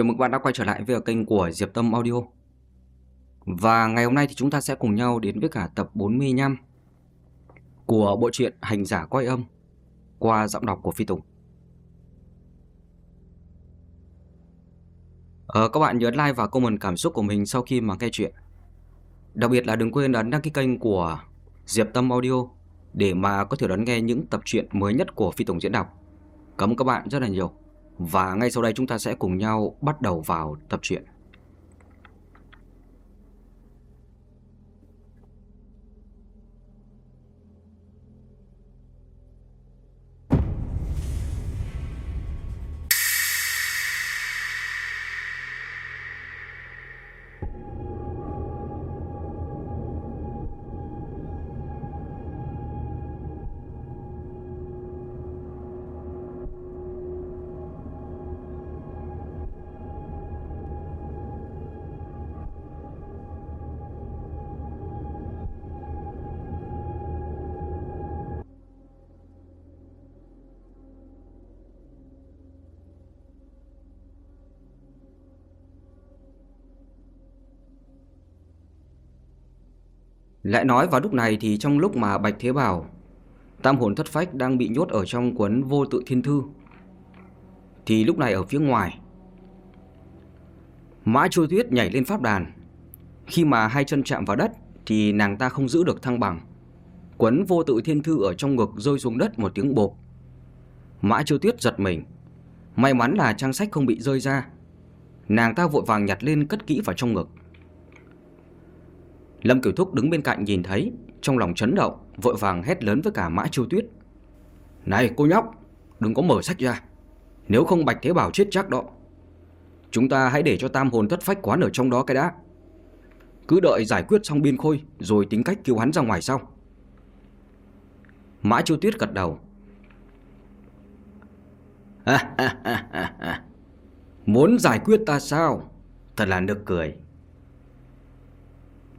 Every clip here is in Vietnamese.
Chào mừng bạn đã quay trở lại với kênh của Diệp Tâm Audio. Và ngày hôm nay thì chúng ta sẽ cùng nhau đến với cả tập 45 Của bộ truyện Hành giả quay âm Qua giọng đọc của Phi Tùng. Ờ, Các bạn nhớ like và comment cảm xúc của mình sau khi mà nghe chuyện. Đặc biệt là đừng quên ấn đăng ký kênh của Diệp Tâm Audio Để mà có thể đón nghe những tập truyện mới nhất của Phi Tùng diễn đọc. Cảm ơn các bạn rất là nhiều và ngay sau đây chúng ta sẽ cùng nhau bắt đầu vào tập truyện. Lại nói vào lúc này thì trong lúc mà Bạch Thế Bảo, Tam hồn thất phách đang bị nhốt ở trong cuốn vô tự thiên thư, Thì lúc này ở phía ngoài, Mã Trôi Tuyết nhảy lên pháp đàn. Khi mà hai chân chạm vào đất Thì nàng ta không giữ được thăng bằng. Quấn vô tự thiên thư ở trong ngực rơi xuống đất một tiếng bộp. Mã Trôi Tuyết giật mình. May mắn là trang sách không bị rơi ra. Nàng ta vội vàng nhặt lên cất kỹ vào trong ngực. Lâm Cửu Thúc đứng bên cạnh nhìn thấy, Trong lòng chấn động, Vội vàng hét lớn với cả Mã Chiêu Tuyết. Này, cô nhóc, Đừng có mở sách ra. Nếu không Bạch Thế Bảo chết chắc đó. Chúng ta hãy để cho tam hồn thất phách quán ở trong đó cái đã. Cứ đợi giải quyết xong biên khôi, Rồi tính cách cứu hắn ra ngoài sau. Mã Chiêu Tuyết gật đầu. Muốn giải quyết ta sao? Thật là nực cười.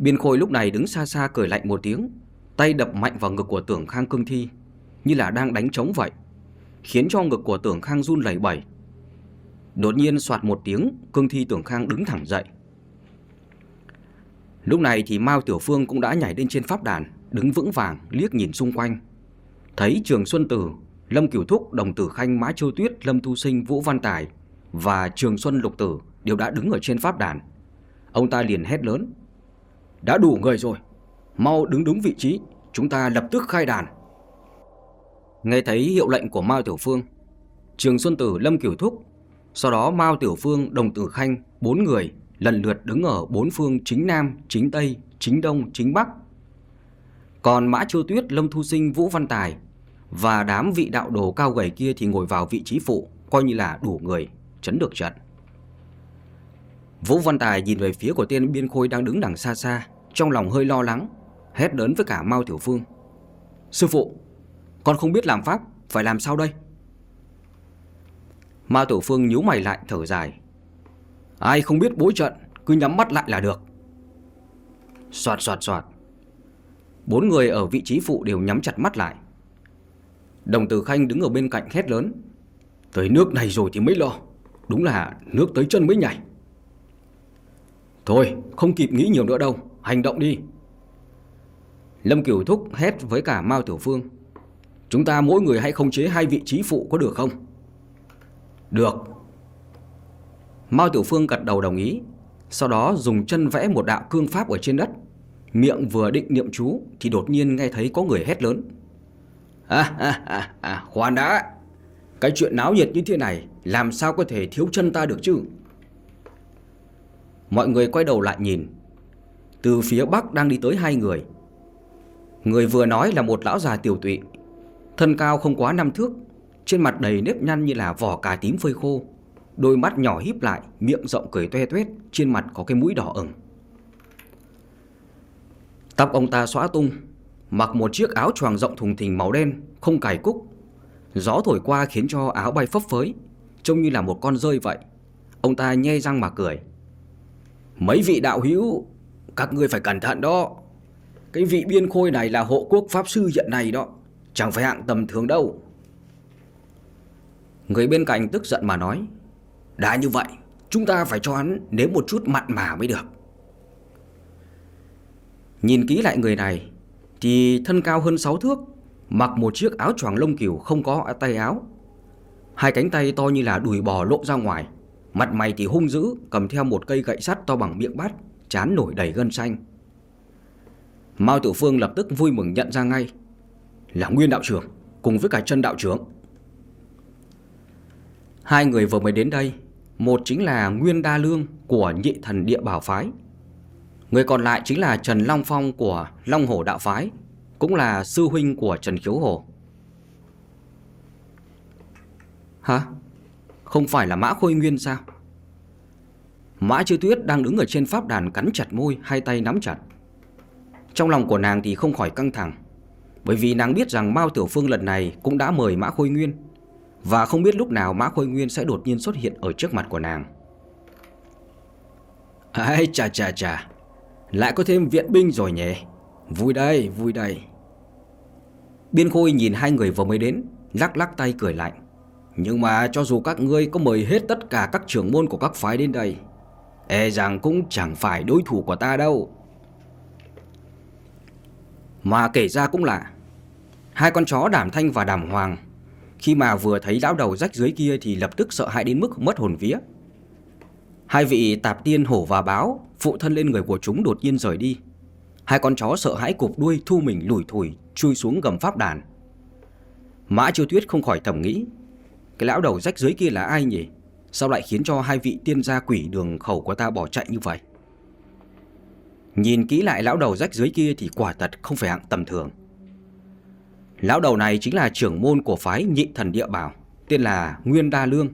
Biên Khôi lúc này đứng xa xa cười lạnh một tiếng Tay đập mạnh vào ngực của tưởng khang cương thi Như là đang đánh trống vậy Khiến cho ngực của tưởng khang run lẩy bẩy. Đột nhiên soạt một tiếng Cương thi tưởng khang đứng thẳng dậy. Lúc này thì Mao Tiểu Phương cũng đã nhảy lên trên pháp đàn Đứng vững vàng liếc nhìn xung quanh. Thấy Trường Xuân Tử Lâm Cửu Thúc, Đồng Tử Khanh, Mã Châu Tuyết, Lâm Thu Sinh, Vũ Văn Tài Và Trường Xuân Lục Tử đều đã đứng ở trên pháp đàn. Ông ta liền hét lớn đã đủ người rồi. Mau đứng đúng vị trí Chúng ta lập tức khai đàn. Nghe thấy hiệu lệnh của Mao Tiểu Phương Trường Xuân Tử Lâm Kiểu Thúc Sau đó Mao Tiểu Phương Đồng Tử Khanh Bốn người lần lượt đứng ở bốn phương chính Nam, chính Tây, chính Đông, chính Bắc. Còn Mã Chiêu Tuyết, Lâm Thu Sinh, Vũ Văn Tài Và đám vị đạo đồ cao gầy kia thì ngồi vào vị trí phụ Coi như là đủ người chấn được trận. Vũ Văn Tài nhìn về phía của tên biên khôi đang đứng đằng xa xa, Trong lòng hơi lo lắng, Hét lớn với cả Mao Tiểu Phương. Sư phụ, Con không biết làm pháp, Phải làm sao đây? Mao Tiểu Phương nhíu mày lại, thở dài. Ai không biết bối trận, Cứ nhắm mắt lại là được. Xoạt xoạt xoạt. Bốn người ở vị trí phụ đều nhắm chặt mắt lại. Đồng tử Khanh đứng ở bên cạnh hét lớn. Tới nước này rồi thì mới lo, Đúng là nước tới chân mới nhảy. Thôi, không kịp nghĩ nhiều nữa đâu. Hành động đi. Lâm Kiều Thúc hét với cả Mao Tiểu Phương. Chúng ta mỗi người hãy khống chế hai vị trí phụ có được không? Được. Mao Tiểu Phương gật đầu đồng ý. Sau đó dùng chân vẽ một đạo cương pháp ở trên đất. Miệng vừa định niệm chú Thì đột nhiên nghe thấy có người hét lớn. À à à à khoan đã. Cái chuyện náo nhiệt như thế này, Làm sao có thể thiếu chân ta được chứ? Mọi người quay đầu lại nhìn. Từ phía bắc đang đi tới hai người. Người vừa nói là một lão già tiểu tụy. Thân cao không quá năm thước, Trên mặt đầy nếp nhăn như là vỏ cà tím phơi khô. Đôi mắt nhỏ híp lại, Miệng rộng cười toe toét, Trên mặt có cái mũi đỏ ửng. Tóc ông ta xóa tung, Mặc một chiếc áo choàng rộng thùng thình màu đen, Không cài cúc. Gió thổi qua khiến cho áo bay phấp phới, Trông như là một con rơi vậy. Ông ta nhe răng mà cười. Mấy vị đạo hữu, Các ngươi phải cẩn thận đó. Cái vị biên khôi này là hộ quốc pháp sư hiện này đó, Chẳng phải hạng tầm thường đâu. Người bên cạnh tức giận mà nói, Đã như vậy, Chúng ta phải cho hắn nếm một chút mặn mà mới được. Nhìn kỹ lại người này, Thì thân cao hơn 6 thước, Mặc một chiếc áo choàng lông cừu không có tay áo. Hai cánh tay to như là đùi bò lộ ra ngoài. Mặt mày thì hung dữ, Cầm theo một cây gậy sắt to bằng miệng bát, Chán nổi đầy gân xanh. Mao Tiểu Phương lập tức vui mừng nhận ra ngay, Là Nguyên đạo trưởng, Cùng với cả chân đạo trưởng. Hai người vừa mới đến đây, Một chính là Nguyên Đa Lương Của nhị thần địa bảo phái. Người còn lại chính là Trần Long Phong Của Long Hổ đạo phái, Cũng là sư huynh của Trần Khiếu Hổ Hả? Không phải là Mã Khôi Nguyên sao? Mã Chư Tuyết đang đứng ở trên pháp đàn cắn chặt môi, hai tay nắm chặt. Trong lòng của nàng thì không khỏi căng thẳng, bởi vì nàng biết rằng Mao Tiểu Phương lần này cũng đã mời Mã Khôi Nguyên, và không biết lúc nào Mã Khôi Nguyên sẽ đột nhiên xuất hiện ở trước mặt của nàng. Ai chà chà chà, lại có thêm viện binh rồi nhỉ? Vui đây, vui đây. Biên Khôi nhìn hai người vừa mới đến, lắc lắc tay cười lạnh. Nhưng mà cho dù các ngươi có mời hết tất cả các trưởng môn của các phái đến đây E rằng cũng chẳng phải đối thủ của ta đâu. Mà kể ra cũng lạ Hai con chó đảm thanh và đảm hoàng, Khi mà vừa thấy lão đầu rách dưới kia Thì lập tức sợ hãi đến mức mất hồn vía. Hai vị tạp tiên hổ và báo, Phụ thân lên người của chúng đột nhiên rời đi. Hai con chó sợ hãi cụp đuôi, Thu mình lủi thủi, Chui xuống gầm pháp đàn. Mã chiêu tuyết không khỏi thầm nghĩ cái lão đầu rách dưới kia là ai nhỉ? Sao lại khiến cho hai vị tiên gia quỷ đường khẩu của ta bỏ chạy như vậy? Nhìn kỹ lại lão đầu rách dưới kia Thì quả thật không phải hạng tầm thường. Lão đầu này chính là trưởng môn của phái nhị thần địa bảo, Tên là Nguyên Đa Lương.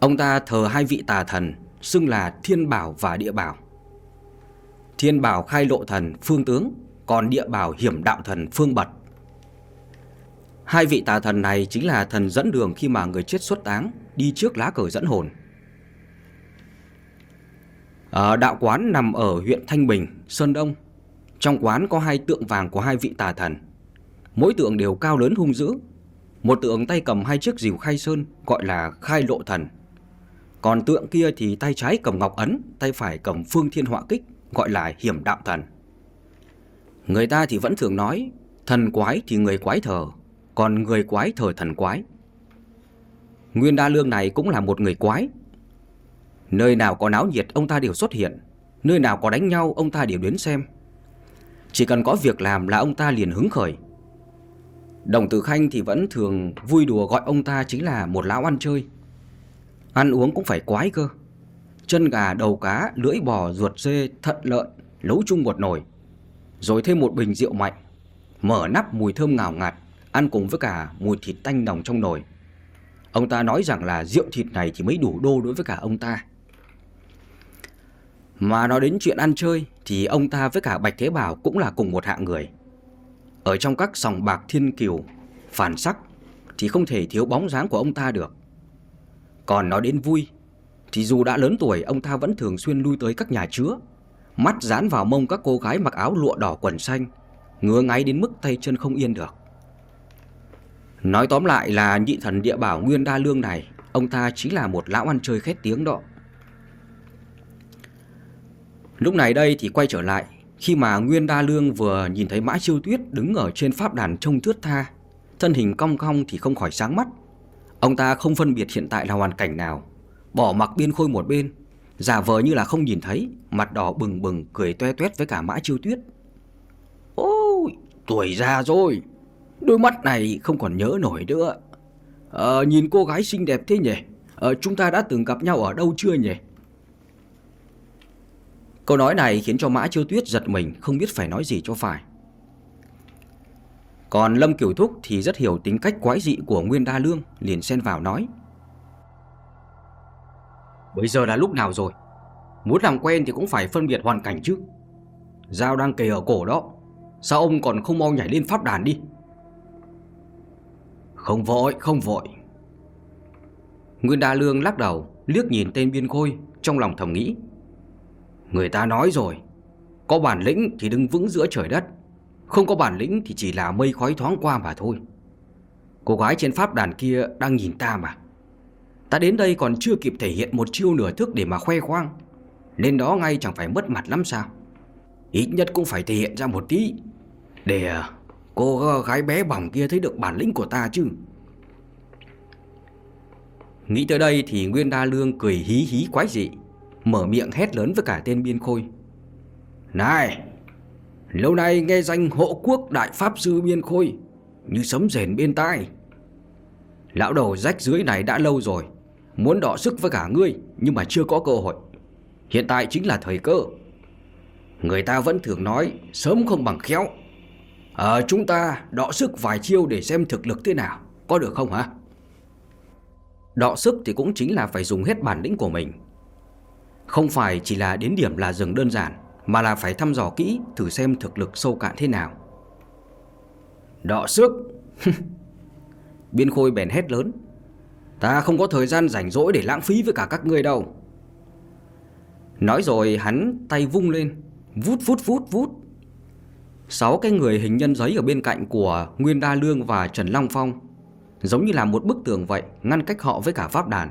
Ông ta thờ hai vị tà thần, Xưng là Thiên Bảo và Địa Bảo. Thiên Bảo khai lộ thần phương tướng, Còn Địa Bảo hiểm đạo thần phương bật. Hai vị tà thần này chính là thần dẫn đường khi mà người chết xuất táng, đi trước lá cờ dẫn hồn. Ở đạo quán nằm ở huyện Thanh Bình, Sơn Đông. Trong quán có hai tượng vàng của hai vị tà thần. Mỗi tượng đều cao lớn hung dữ. Một tượng tay cầm hai chiếc rìu khai sơn gọi là khai lộ thần. Còn tượng kia thì tay trái cầm ngọc ấn, tay phải cầm phương thiên họa kích gọi là hiểm đạo thần. Người ta thì vẫn thường nói thần quái thì người quái thờ, còn người quái thờ thần quái. Nguyên Đa Lương này cũng là một người quái. Nơi nào có náo nhiệt ông ta đều xuất hiện. Nơi nào có đánh nhau ông ta đều đến xem. Chỉ cần có việc làm là ông ta liền hứng khởi. Đồng Tử Khanh thì vẫn thường vui đùa gọi ông ta chính là một lão ăn chơi. Ăn uống cũng phải quái cơ. Chân gà, đầu cá, lưỡi bò, ruột dê, thận lợn Nấu chung một nồi. Rồi thêm một bình rượu mạnh. Mở nắp mùi thơm ngào ngạt ăn cùng với cả mùi thịt tanh nồng trong nồi. Ông ta nói rằng là rượu thịt này thì mới đủ đô đối với cả ông ta. Mà nói đến chuyện ăn chơi thì ông ta với cả Bạch Thế Bảo cũng là cùng một hạng người. Ở trong các sòng bạc thiên kiều, phản sắc thì không thể thiếu bóng dáng của ông ta được. Còn nói đến vui thì dù đã lớn tuổi ông ta vẫn thường xuyên lui tới các nhà chứa, mắt dán vào mông các cô gái mặc áo lụa đỏ quần xanh, ngứa ngáy đến mức tay chân không yên được. Nói tóm lại là nhị thần địa bảo Nguyên Đa Lương này, Ông ta chính là một lão ăn chơi khét tiếng đó. Lúc này đây thì quay trở lại, Khi mà Nguyên Đa Lương vừa nhìn thấy Mã Chiêu Tuyết đứng ở trên pháp đàn trông thướt tha, Thân hình cong cong thì không khỏi sáng mắt. Ông ta không phân biệt hiện tại là hoàn cảnh nào, Bỏ mặc biên khôi một bên, Giả vờ như là không nhìn thấy, Mặt đỏ bừng bừng, cười toe toét với cả Mã Chiêu Tuyết. Ôi, tuổi già rồi Đôi mắt này không còn nhớ nổi nữa. À, nhìn cô gái xinh đẹp thế nhỉ? À, chúng ta đã từng gặp nhau ở đâu chưa nhỉ? Câu nói này khiến cho Mã Chiêu Tuyết giật mình Không biết phải nói gì cho phải. Còn Lâm Kiều Thúc thì rất hiểu tính cách quái dị của Nguyên Đa Lương Liền xen vào nói. Bây giờ là lúc nào rồi? Muốn làm quen thì cũng phải phân biệt hoàn cảnh chứ. Dao đang kề ở cổ đó Sao ông còn không mau nhảy lên pháp đàn đi? Không vội, không vội. Nguyên Đa Lương lắc đầu, liếc nhìn tên biên khôi, trong lòng thầm nghĩ. Người ta nói rồi, có bản lĩnh thì đứng vững giữa trời đất, không có bản lĩnh thì chỉ là mây khói thoáng qua mà thôi. Cô gái trên pháp đàn kia đang nhìn ta mà. Ta đến đây còn chưa kịp thể hiện một chiêu nửa thức để mà khoe khoang Nên đó ngay chẳng phải mất mặt lắm sao Ít nhất cũng phải thể hiện ra một tí Để ờ, cô ờ, gái bé bỏng kia thấy được bản lĩnh của ta chứ? Nghĩ tới đây thì Nguyên Đa Lương cười hí hí quái dị, Mở miệng hét lớn với cả tên biên khôi. Này, Lâu nay nghe danh hộ quốc đại pháp sư biên khôi, Như sấm rền bên tai. Lão đầu rách dưới này đã lâu rồi, Muốn đọ sức với cả ngươi, Nhưng mà chưa có cơ hội. Hiện tại chính là thời cơ. Người ta vẫn thường nói, Sớm không bằng khéo à, chúng ta đọ sức vài chiêu để xem thực lực thế nào. Có được không hả? Đọ sức thì cũng chính là phải dùng hết bản lĩnh của mình. Không phải chỉ là đến điểm là dừng đơn giản Mà là phải thăm dò kỹ Thử xem thực lực sâu cạn thế nào. Đọ sức. Biên khôi bèn hét lớn. Ta không có thời gian rảnh rỗi để lãng phí với cả các ngươi đâu. Nói rồi hắn tay vung lên Vút vút vút vút. Sáu cái người hình nhân giấy ở bên cạnh của Nguyên Đa Lương và Trần Long Phong. Giống như là một bức tường vậy, Ngăn cách họ với cả pháp đàn.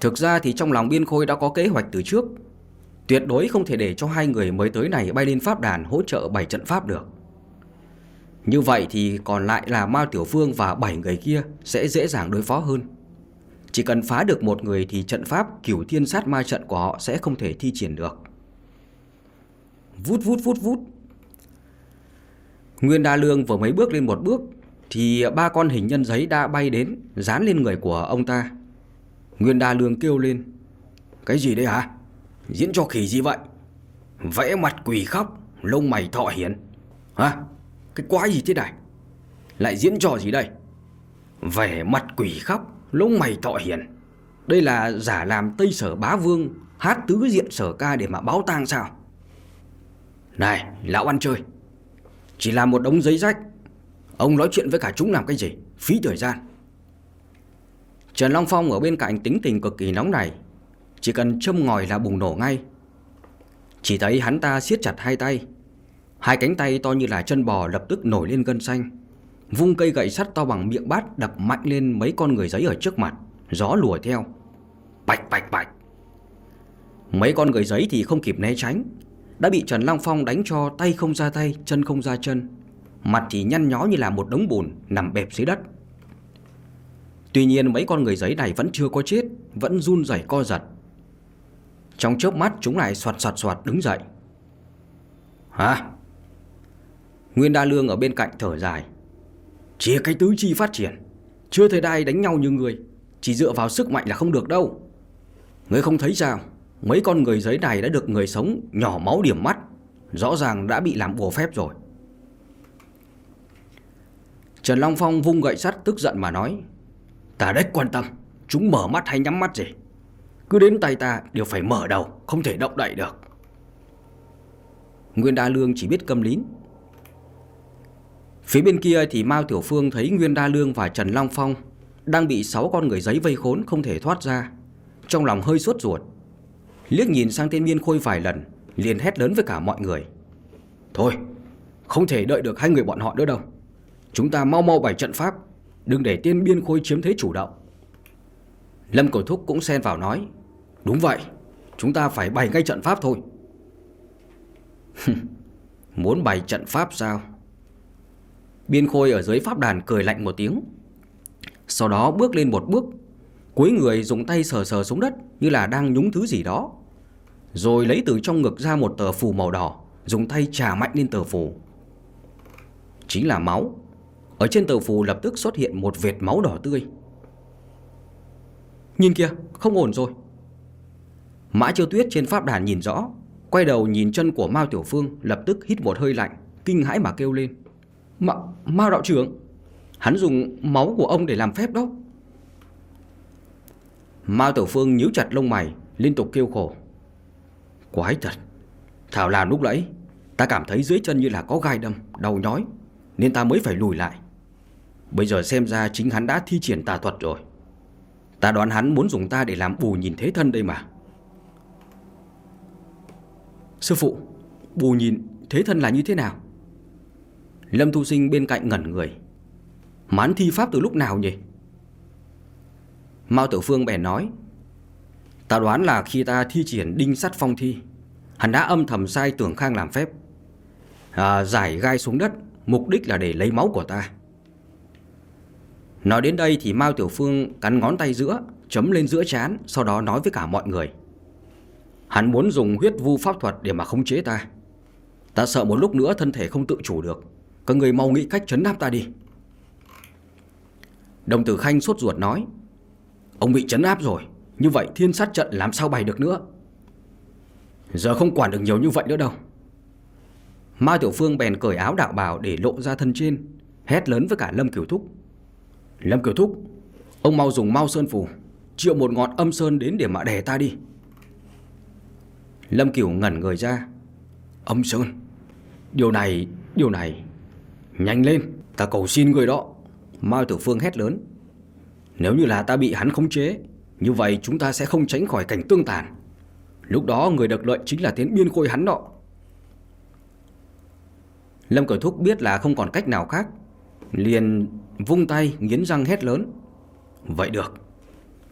Thực ra thì trong lòng biên khôi đã có kế hoạch từ trước. Tuyệt đối không thể để cho hai người mới tới này bay lên pháp đàn hỗ trợ bảy trận pháp được. Như vậy thì còn lại là Mao Tiểu Phương và bảy người kia sẽ dễ dàng đối phó hơn. Chỉ cần phá được một người thì trận pháp cửu thiên sát ma trận của họ sẽ không thể thi triển được. Vút vút vút vút. Nguyên Đa Lương vừa mấy bước lên một bước Thì ba con hình nhân giấy đã bay đến, Dán lên người của ông ta. Nguyên Đa Lương kêu lên, Cái gì đấy hả? Diễn cho khỉ gì vậy? Vẽ mặt quỷ khóc, Lông mày thọ hiển Hả? Cái quái gì thế này? Lại diễn trò gì đây? Vẻ mặt quỷ khóc, Lông mày thọ hiển Đây là giả làm Tây Sở Bá Vương, Hát tứ diện sở ca để mà báo tang sao? Này, lão ăn chơi. Chỉ là một đống giấy rách. Ông nói chuyện với cả chúng làm cái gì? Phí thời gian. Trần Long Phong ở bên cạnh tính tình cực kỳ nóng này Chỉ cần châm ngòi là bùng nổ ngay. Chỉ thấy hắn ta siết chặt hai tay. Hai cánh tay to như là chân bò lập tức nổi lên gân xanh. Vung cây gậy sắt to bằng miệng bát đập mạnh lên mấy con người giấy ở trước mặt. Gió lùa theo. Bạch bạch bạch. Mấy con người giấy thì không kịp né tránh. Đã bị Trần Long Phong đánh cho tay không ra tay, Chân không ra chân. Mặt thì nhăn nhó như là một đống bùn Nằm bẹp dưới đất. Tuy nhiên mấy con người giấy này vẫn chưa có chết, Vẫn run rẩy co giật. Trong chớp mắt chúng lại soạt soạt soạt đứng dậy. Hả? Nguyên Đa Lương ở bên cạnh thở dài. Chỉ cái tứ chi phát triển, Chưa thời đại đánh nhau như người, Chỉ dựa vào sức mạnh là không được đâu. Người không thấy sao? Mấy con người giấy này đã được người sống Nhỏ máu điểm mắt, Rõ ràng đã bị làm bùa phép rồi. Trần Long Phong vung gậy sắt tức giận mà nói, Ta đếch quan tâm, Chúng mở mắt hay nhắm mắt gì? Cứ đến tay ta đều phải mở đầu, Không thể động đậy được. Nguyên Đa Lương chỉ biết câm lín. Phía bên kia thì Mao Tiểu Phương thấy Nguyên Đa Lương và Trần Long Phong Đang bị 6 con người giấy vây khốn không thể thoát ra, Trong lòng hơi suốt ruột. Liếc nhìn sang tên biên khôi vài lần, liền hét lớn với cả mọi người. Thôi, Không thể đợi được hai người bọn họ nữa đâu. Chúng ta mau mau bày trận pháp, Đừng để tiên biên khôi chiếm thế chủ động. Lâm Cầu Thúc cũng xen vào nói, Đúng vậy, Chúng ta phải bày ngay trận pháp thôi. Muốn bày trận pháp sao? Biên khôi ở dưới pháp đàn cười lạnh một tiếng. Sau đó bước lên một bước, Cuối người dùng tay sờ sờ xuống đất Như là đang nhúng thứ gì đó. Rồi lấy từ trong ngực ra một tờ phù màu đỏ Dùng tay trà mạnh lên tờ phù. Chính là máu. Ở trên tờ phù lập tức xuất hiện một vệt máu đỏ tươi. Nhìn kìa không ổn rồi. Mã Chiêu Tuyết trên pháp đàn nhìn rõ Quay đầu nhìn chân của Mao Tiểu Phương Lập tức hít một hơi lạnh Kinh hãi mà kêu lên. Ma, Mao đạo trưởng Hắn dùng máu của ông để làm phép đó. Mao Tiểu Phương nhíu chặt lông mày Liên tục kêu khổ. Quái thật. Thảo làm lúc nãy, Ta cảm thấy dưới chân như là có gai đâm, Đau nhói, Nên ta mới phải lùi lại. Bây giờ xem ra chính hắn đã thi triển tà thuật rồi. Ta đoán hắn muốn dùng ta để làm bù nhìn thế thân đây mà. Sư phụ, Bù nhìn thế thân là như thế nào? Lâm Thu Sinh bên cạnh ngẩn người. Mán thi pháp từ lúc nào nhỉ? Mao Tử Phương bèn nói Ta đoán là khi ta thi triển đinh sắt phong thi Hắn đã âm thầm sai tưởng khang làm phép à, Giải gai xuống đất Mục đích là để lấy máu của ta. Nói đến đây thì Mao Tiểu Phương cắn ngón tay giữa Chấm lên giữa chán Sau đó nói với cả mọi người. Hắn muốn dùng huyết vu pháp thuật để mà khống chế ta. Ta sợ một lúc nữa thân thể không tự chủ được Các người mau nghĩ cách chấn áp ta đi. Đồng tử Khanh sốt ruột nói Ông bị chấn áp rồi. Như vậy thiên sát trận làm sao bày được nữa? Giờ không quản được nhiều như vậy nữa đâu. Mai Tiểu Phương bèn cởi áo đạo bào để lộ ra thân trên Hét lớn với cả Lâm Kiều Thúc. Lâm Kiều Thúc Ông mau dùng mau sơn phù Triệu một ngọn âm sơn đến để mà đè ta đi. Lâm Kiều ngẩn người ra. Âm sơn? Điều này, điều này Nhanh lên, ta cầu xin người đó. Mai Tiểu Phương hét lớn. Nếu như là ta bị hắn khống chế như vậy chúng ta sẽ không tránh khỏi cảnh tương tàn. Lúc đó người được lợi chính là tiến biên khôi hắn đó Lâm Cửu Thúc biết là không còn cách nào khác, Liền vung tay nghiến răng hét lớn. Vậy được,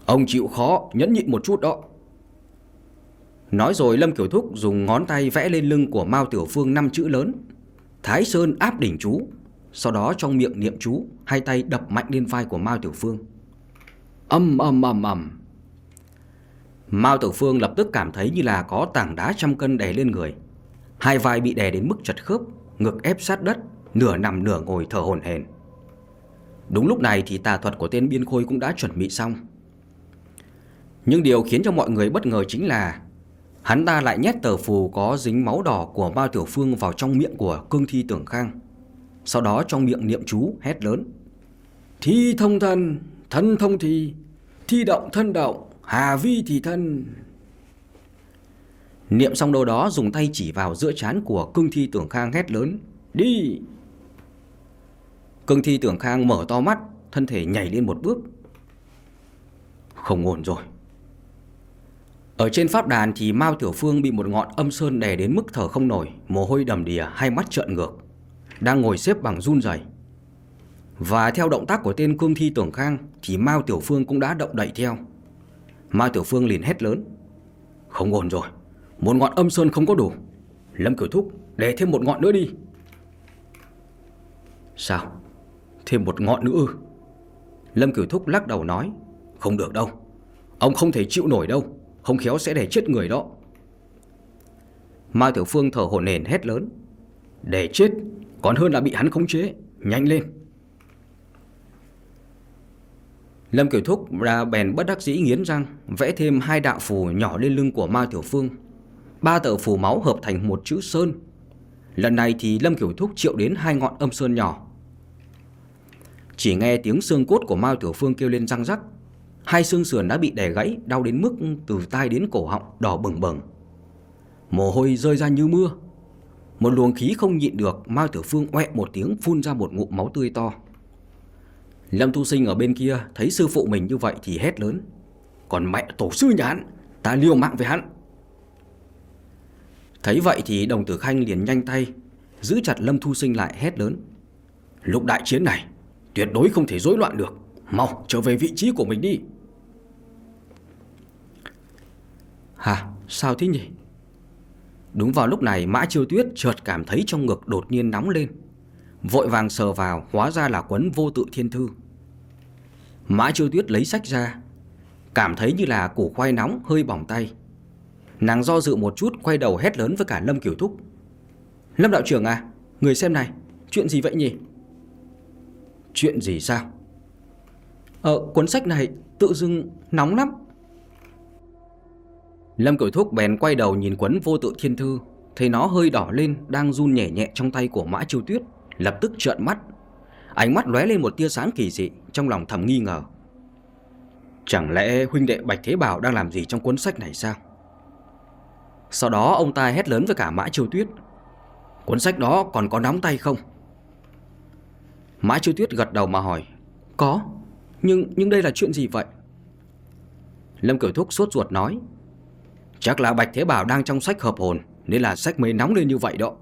Ông chịu khó nhẫn nhịn một chút đó. Nói rồi Lâm Kiểu Thúc dùng ngón tay vẽ lên lưng của Mao Tiểu Phương năm chữ lớn, Thái Sơn áp đỉnh chú. Sau đó trong miệng niệm chú, Hai tay đập mạnh lên vai của Mao Tiểu Phương. Âm âm âm âm. Mao Tiểu Phương lập tức cảm thấy như là có tảng đá trăm cân đè lên người. Hai vai bị đè đến mức chật khớp Ngực ép sát đất Nửa nằm nửa ngồi thở hổn hển. Đúng lúc này thì tà thuật của tên biên khôi cũng đã chuẩn bị xong. Nhưng điều khiến cho mọi người bất ngờ chính là Hắn ta lại nhét tờ phù có dính máu đỏ của Mao Tiểu Phương vào trong miệng của cương thi tưởng khang. Sau đó trong miệng niệm chú hét lớn Thi thông thân, thân thông thi, thi động thân động, hà vi thì thân. Niệm xong đâu đó, dùng tay chỉ vào giữa chán của cương thi tưởng khang hét lớn, Đi! Cương thi tưởng khang mở to mắt, Thân thể nhảy lên một bước. Không ổn rồi. Ở trên pháp đàn thì Mao Tiểu Phương bị một ngọn âm sơn đè đến mức thở không nổi, Mồ hôi đầm đìa, hai mắt trợn ngược, Đang ngồi xếp bằng run rẩy. Và theo động tác của tên cương thi tưởng khang Thì Mao Tiểu Phương cũng đã động đậy theo mai Tiểu Phương liền hét lớn. Không ổn rồi, Một ngọn âm sơn không có đủ. Lâm Cửu Thúc, để thêm một ngọn nữa đi. Sao? Thêm một ngọn nữa ư? Lâm Cửu Thúc lắc đầu nói, Không được đâu. Ông không thể chịu nổi đâu, Không khéo sẽ để chết người đó. Mai Tiểu Phương thở hổn hển hét lớn, Để chết, Còn hơn là bị hắn khống chế, Nhanh lên. Lâm Kiều Thúc ra bèn bất đắc dĩ nghiến răng, Vẽ thêm hai đạo phù nhỏ lên lưng của Ma Tiểu Phương. Ba tờ phù máu hợp thành một chữ Sơn. Lần này thì Lâm Kiều Thúc triệu đến hai ngọn âm Sơn nhỏ. Chỉ nghe tiếng xương cốt của Mao Tiểu Phương kêu lên răng rắc. Hai xương sườn đã bị đè gãy, Đau đến mức từ tai đến cổ họng đỏ bừng bừng. Mồ hôi rơi ra như mưa. Một luồng khí không nhịn được Mao Tiểu Phương oẹ một tiếng phun ra một ngụm máu tươi to. Lâm Tu Sinh ở bên kia Thấy sư phụ mình như vậy thì hét lớn. Còn mẹ tổ sư nhà hắn, Ta liều mạng với hắn. Thấy vậy thì đồng tử khanh liền nhanh tay, Giữ chặt Lâm Thu Sinh lại hét lớn. Lúc đại chiến này, Tuyệt đối không thể rối loạn được. Mau trở về vị trí của mình đi. Hả, sao thế nhỉ? Đúng vào lúc này, Mã Chiêu Tuyết chợt cảm thấy trong ngực đột nhiên nóng lên. Vội vàng sờ vào, Hóa ra là quấn vô tự thiên thư. Mã Chiêu Tuyết lấy sách ra, Cảm thấy như là củ khoai nóng hơi bỏng tay. Nàng do dự một chút, Quay đầu hét lớn với cả Lâm Kiểu Thúc. Lâm đạo trưởng à Người xem này, Chuyện gì vậy nhỉ? Chuyện gì sao? Ờ cuốn sách này tự dưng nóng lắm. Lâm Kiểu Thúc bèn quay đầu nhìn quấn vô tự thiên thư, Thấy nó hơi đỏ lên, Đang run nhẹ nhẹ trong tay của Mã Chiêu Tuyết. Lập tức trợn mắt. Ánh mắt lóe lên một tia sáng kỳ dị, Trong lòng thầm nghi ngờ. Chẳng lẽ huynh đệ Bạch Thế Bảo Đang làm gì trong cuốn sách này sao? Sau đó ông ta hét lớn với cả Mã Chiêu Tuyết. Cuốn sách đó còn có nóng tay không? Mã Chiêu Tuyết gật đầu mà hỏi. Có, Nhưng nhưng đây là chuyện gì vậy? Lâm Cửu Thúc sốt ruột nói. Chắc là Bạch Thế Bảo đang trong sách hợp hồn, Nên là sách mới nóng lên như vậy đó.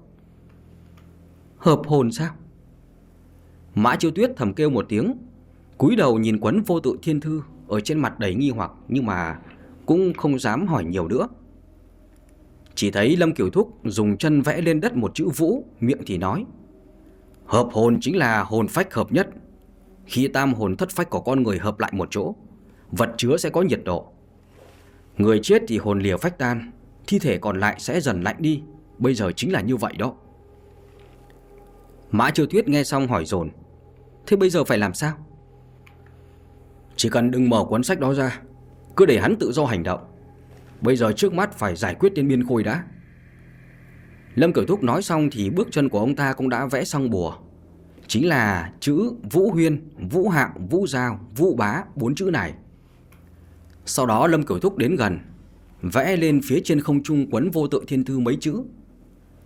Hợp hồn sao Mã Chiêu Tuyết thầm kêu một tiếng cúi đầu nhìn quấn vô tự thiên thư ở trên mặt đầy nghi hoặc nhưng mà cũng không dám hỏi nhiều nữa. Chỉ thấy Lâm Kiều Thúc dùng chân vẽ lên đất một chữ vũ, miệng thì nói. Hợp hồn chính là hồn phách hợp nhất. Khi tam hồn thất phách của con người hợp lại một chỗ, vật chứa sẽ có nhiệt độ. Người chết thì hồn lìa phách tan, thi thể còn lại sẽ dần lạnh đi. Bây giờ chính là như vậy đó. Mã Chiêu Tuyết nghe xong hỏi dồn. Thế bây giờ phải làm sao? Chỉ cần đừng mở cuốn sách đó ra Cứ để hắn tự do hành động. Bây giờ trước mắt phải giải quyết tên biên khôi đã. Lâm Cửu Thúc nói xong thì bước chân của ông ta cũng đã vẽ xong bùa. Chính là chữ Vũ Huyên, Vũ Hạng, Vũ Giao, Vũ Bá bốn chữ này. Sau đó Lâm Cửu Thúc đến gần Vẽ lên phía trên không trung quấn vô tự thiên thư mấy chữ.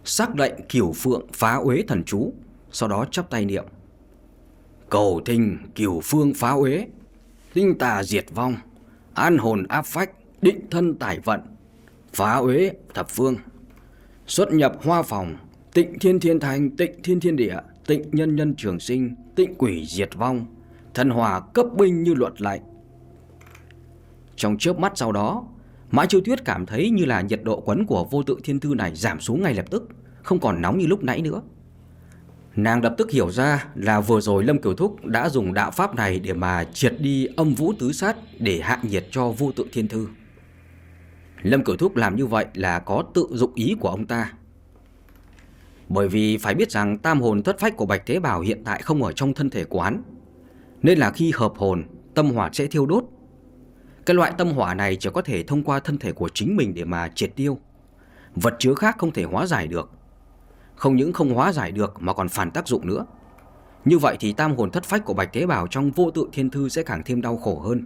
Sắc lệnh kiểu phượng phá uế thần chú. Sau đó chắp tay niệm. Cầu thình cửu phương phá uế Tinh tà diệt vong, An hồn áp phách, Định thân tải vận, Phá uế thập phương. Xuất nhập hoa phòng, Tịnh thiên thiên thành, Tịnh thiên thiên địa, Tịnh nhân nhân trường sinh, Tịnh quỷ diệt vong, Thần hòa cấp binh như luật lạnh Trong chớp mắt sau đó, Mã Chiêu Tuyết cảm thấy như là nhiệt độ quấn của vô tự thiên thư này giảm xuống ngay lập tức, Không còn nóng như lúc nãy nữa. Nàng lập tức hiểu ra là vừa rồi Lâm Kiều Thúc đã dùng đạo pháp này để mà triệt đi âm vũ tứ sát để hạ nhiệt cho vô tượng thiên thư. Lâm Kiều Thúc làm như vậy là có tự dụng ý của ông ta. Bởi vì phải biết rằng tam hồn thất phách của Bạch Thế Bảo hiện tại không ở trong thân thể quán. Nên là khi hợp hồn, tâm hỏa sẽ thiêu đốt. Cái loại tâm hỏa này chỉ có thể thông qua thân thể của chính mình để mà triệt tiêu. Vật chứa khác không thể hóa giải được. Không những không hóa giải được mà còn phản tác dụng nữa. Như vậy thì tam hồn thất phách của Bạch Tế Bảo trong vô tự thiên thư sẽ càng thêm đau khổ hơn.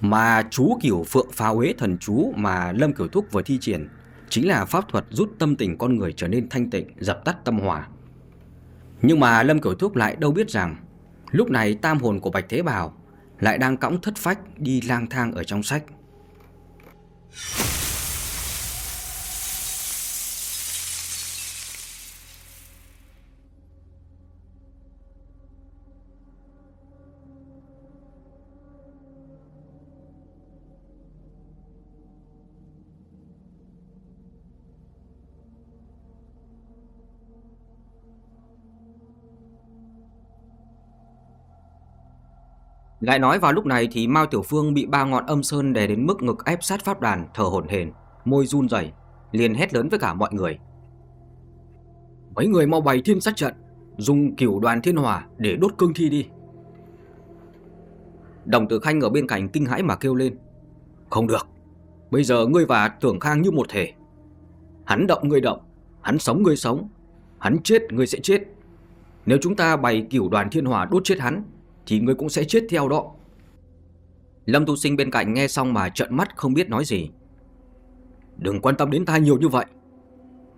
Mà chú kiểu phượng phá huế thần chú mà Lâm Kiểu Thúc vừa thi triển Chính là pháp thuật rút tâm tình con người trở nên thanh tịnh, dập tắt tâm hòa. Nhưng mà Lâm Kiểu Thúc lại đâu biết rằng Lúc này tam hồn của Bạch Thế Bảo lại đang cõng thất phách đi lang thang ở trong sách. Lại nói vào lúc này thì Mao Tiểu Phương bị ba ngọn âm sơn đè đến mức ngực ép sát pháp đàn, thở hổn hển, môi run rẩy, liền hét lớn với cả mọi người. Mấy người mau bày thiên sát trận, dùng cửu đoàn thiên hỏa để đốt cương thi đi. Đồng Tử Khanh ở bên cạnh kinh hãi mà kêu lên. Không được, bây giờ ngươi và Tưởng Khang như một thể. Hắn động ngươi động, hắn sống ngươi sống, hắn chết ngươi sẽ chết. Nếu chúng ta bày cửu đoàn thiên hỏa đốt chết hắn thì ngươi cũng sẽ chết theo đó. Lâm Tu Sinh bên cạnh nghe xong mà trợn mắt không biết nói gì. Đừng quan tâm đến ta nhiều như vậy.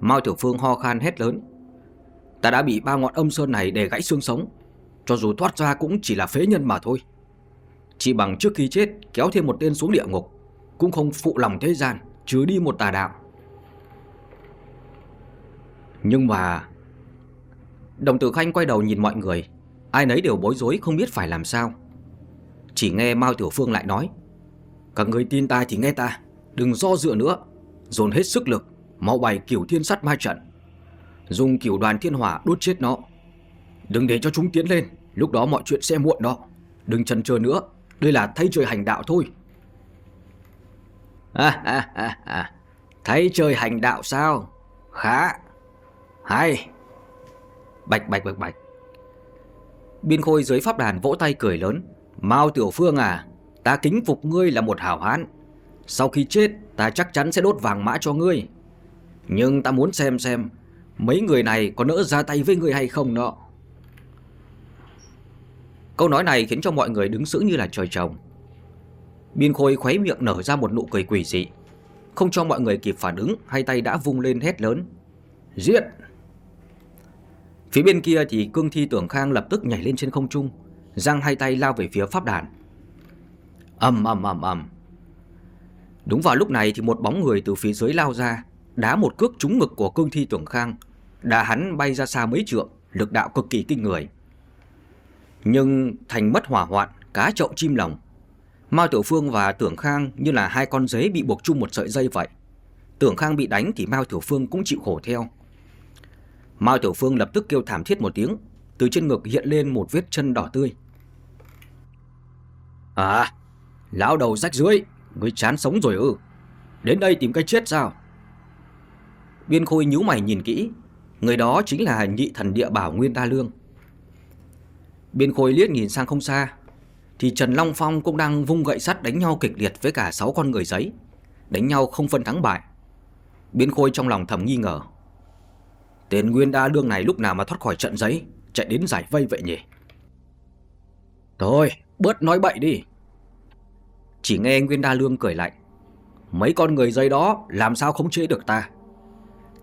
Mao Tiểu Phương ho khan hét lớn. Ta đã bị ba ngọn âm sơn này để gãy xương sống. Cho dù thoát ra cũng chỉ là phế nhân mà thôi. Chỉ bằng trước khi chết kéo thêm một tên xuống địa ngục. Cũng không phụ lòng thế gian, chứ đi một tà đạo. Nhưng mà... Đồng tử Khanh quay đầu nhìn mọi người Ai nấy đều bối rối không biết phải làm sao. Chỉ nghe Mao Tiểu Phương lại nói Các người tin ta thì nghe ta Đừng do dự nữa. Dồn hết sức lực Mau bày kiểu thiên sắt ma trận. Dùng kiểu đoàn thiên hỏa đốt chết nó. Đừng để cho chúng tiến lên Lúc đó mọi chuyện sẽ muộn đó. Đừng chần chờ nữa Đây là thay trời hành đạo thôi. À, à, à, à. Thay trời hành đạo sao? Khá. Hay. Bạch bạch bạch bạch. Biên Khôi dưới pháp đàn vỗ tay cười lớn. Mao Tiểu Phương à, ta kính phục ngươi là một hảo hán. Sau khi chết, ta chắc chắn sẽ đốt vàng mã cho ngươi. Nhưng ta muốn xem xem, mấy người này có nỡ ra tay với ngươi hay không đó. Câu nói này khiến cho mọi người đứng sững như là trời trồng. Biên Khôi khuấy miệng nở ra một nụ cười quỷ dị. Không cho mọi người kịp phản ứng, hai tay đã vung lên hét lớn. Giết! Phía bên kia thì cương thi tưởng khang lập tức nhảy lên trên không trung, Giang hai tay lao về phía pháp đàn ầm ầm ầm ầm Đúng vào lúc này thì một bóng người từ phía dưới lao ra, Đá một cước trúng ngực của cương thi tưởng khang Đá hắn bay ra xa mấy trượng, Lực đạo cực kỳ kinh người Nhưng thành mất hỏa hoạn, cá trậu chim lòng Mao Tiểu Phương và Tưởng Khang như là hai con dế bị buộc chung một sợi dây vậy. Tưởng Khang bị đánh thì Mao Tiểu Phương cũng chịu khổ theo. Mao Tiểu Phương lập tức kêu thảm thiết một tiếng, từ trên ngực hiện lên một vết chân đỏ tươi. À, lão đầu rách rưới, ngươi chán sống rồi ư? Đến đây tìm cái chết sao? Biên Khôi nhíu mày nhìn kỹ, người đó chính là nhị thần địa bảo Nguyên Đa Lương. Biên Khôi liếc nhìn sang không xa, thì Trần Long Phong cũng đang vung gậy sắt đánh nhau kịch liệt với cả sáu con người giấy, đánh nhau không phân thắng bại. Biên Khôi trong lòng thầm nghi ngờ. Tên Nguyên Đa Lương này lúc nào mà thoát khỏi trận giấy, chạy đến giải vây vậy nhỉ? Thôi, bớt nói bậy đi. Chỉ nghe Nguyên Đa Lương cười lạnh. Mấy con người giấy đó làm sao không chế được ta?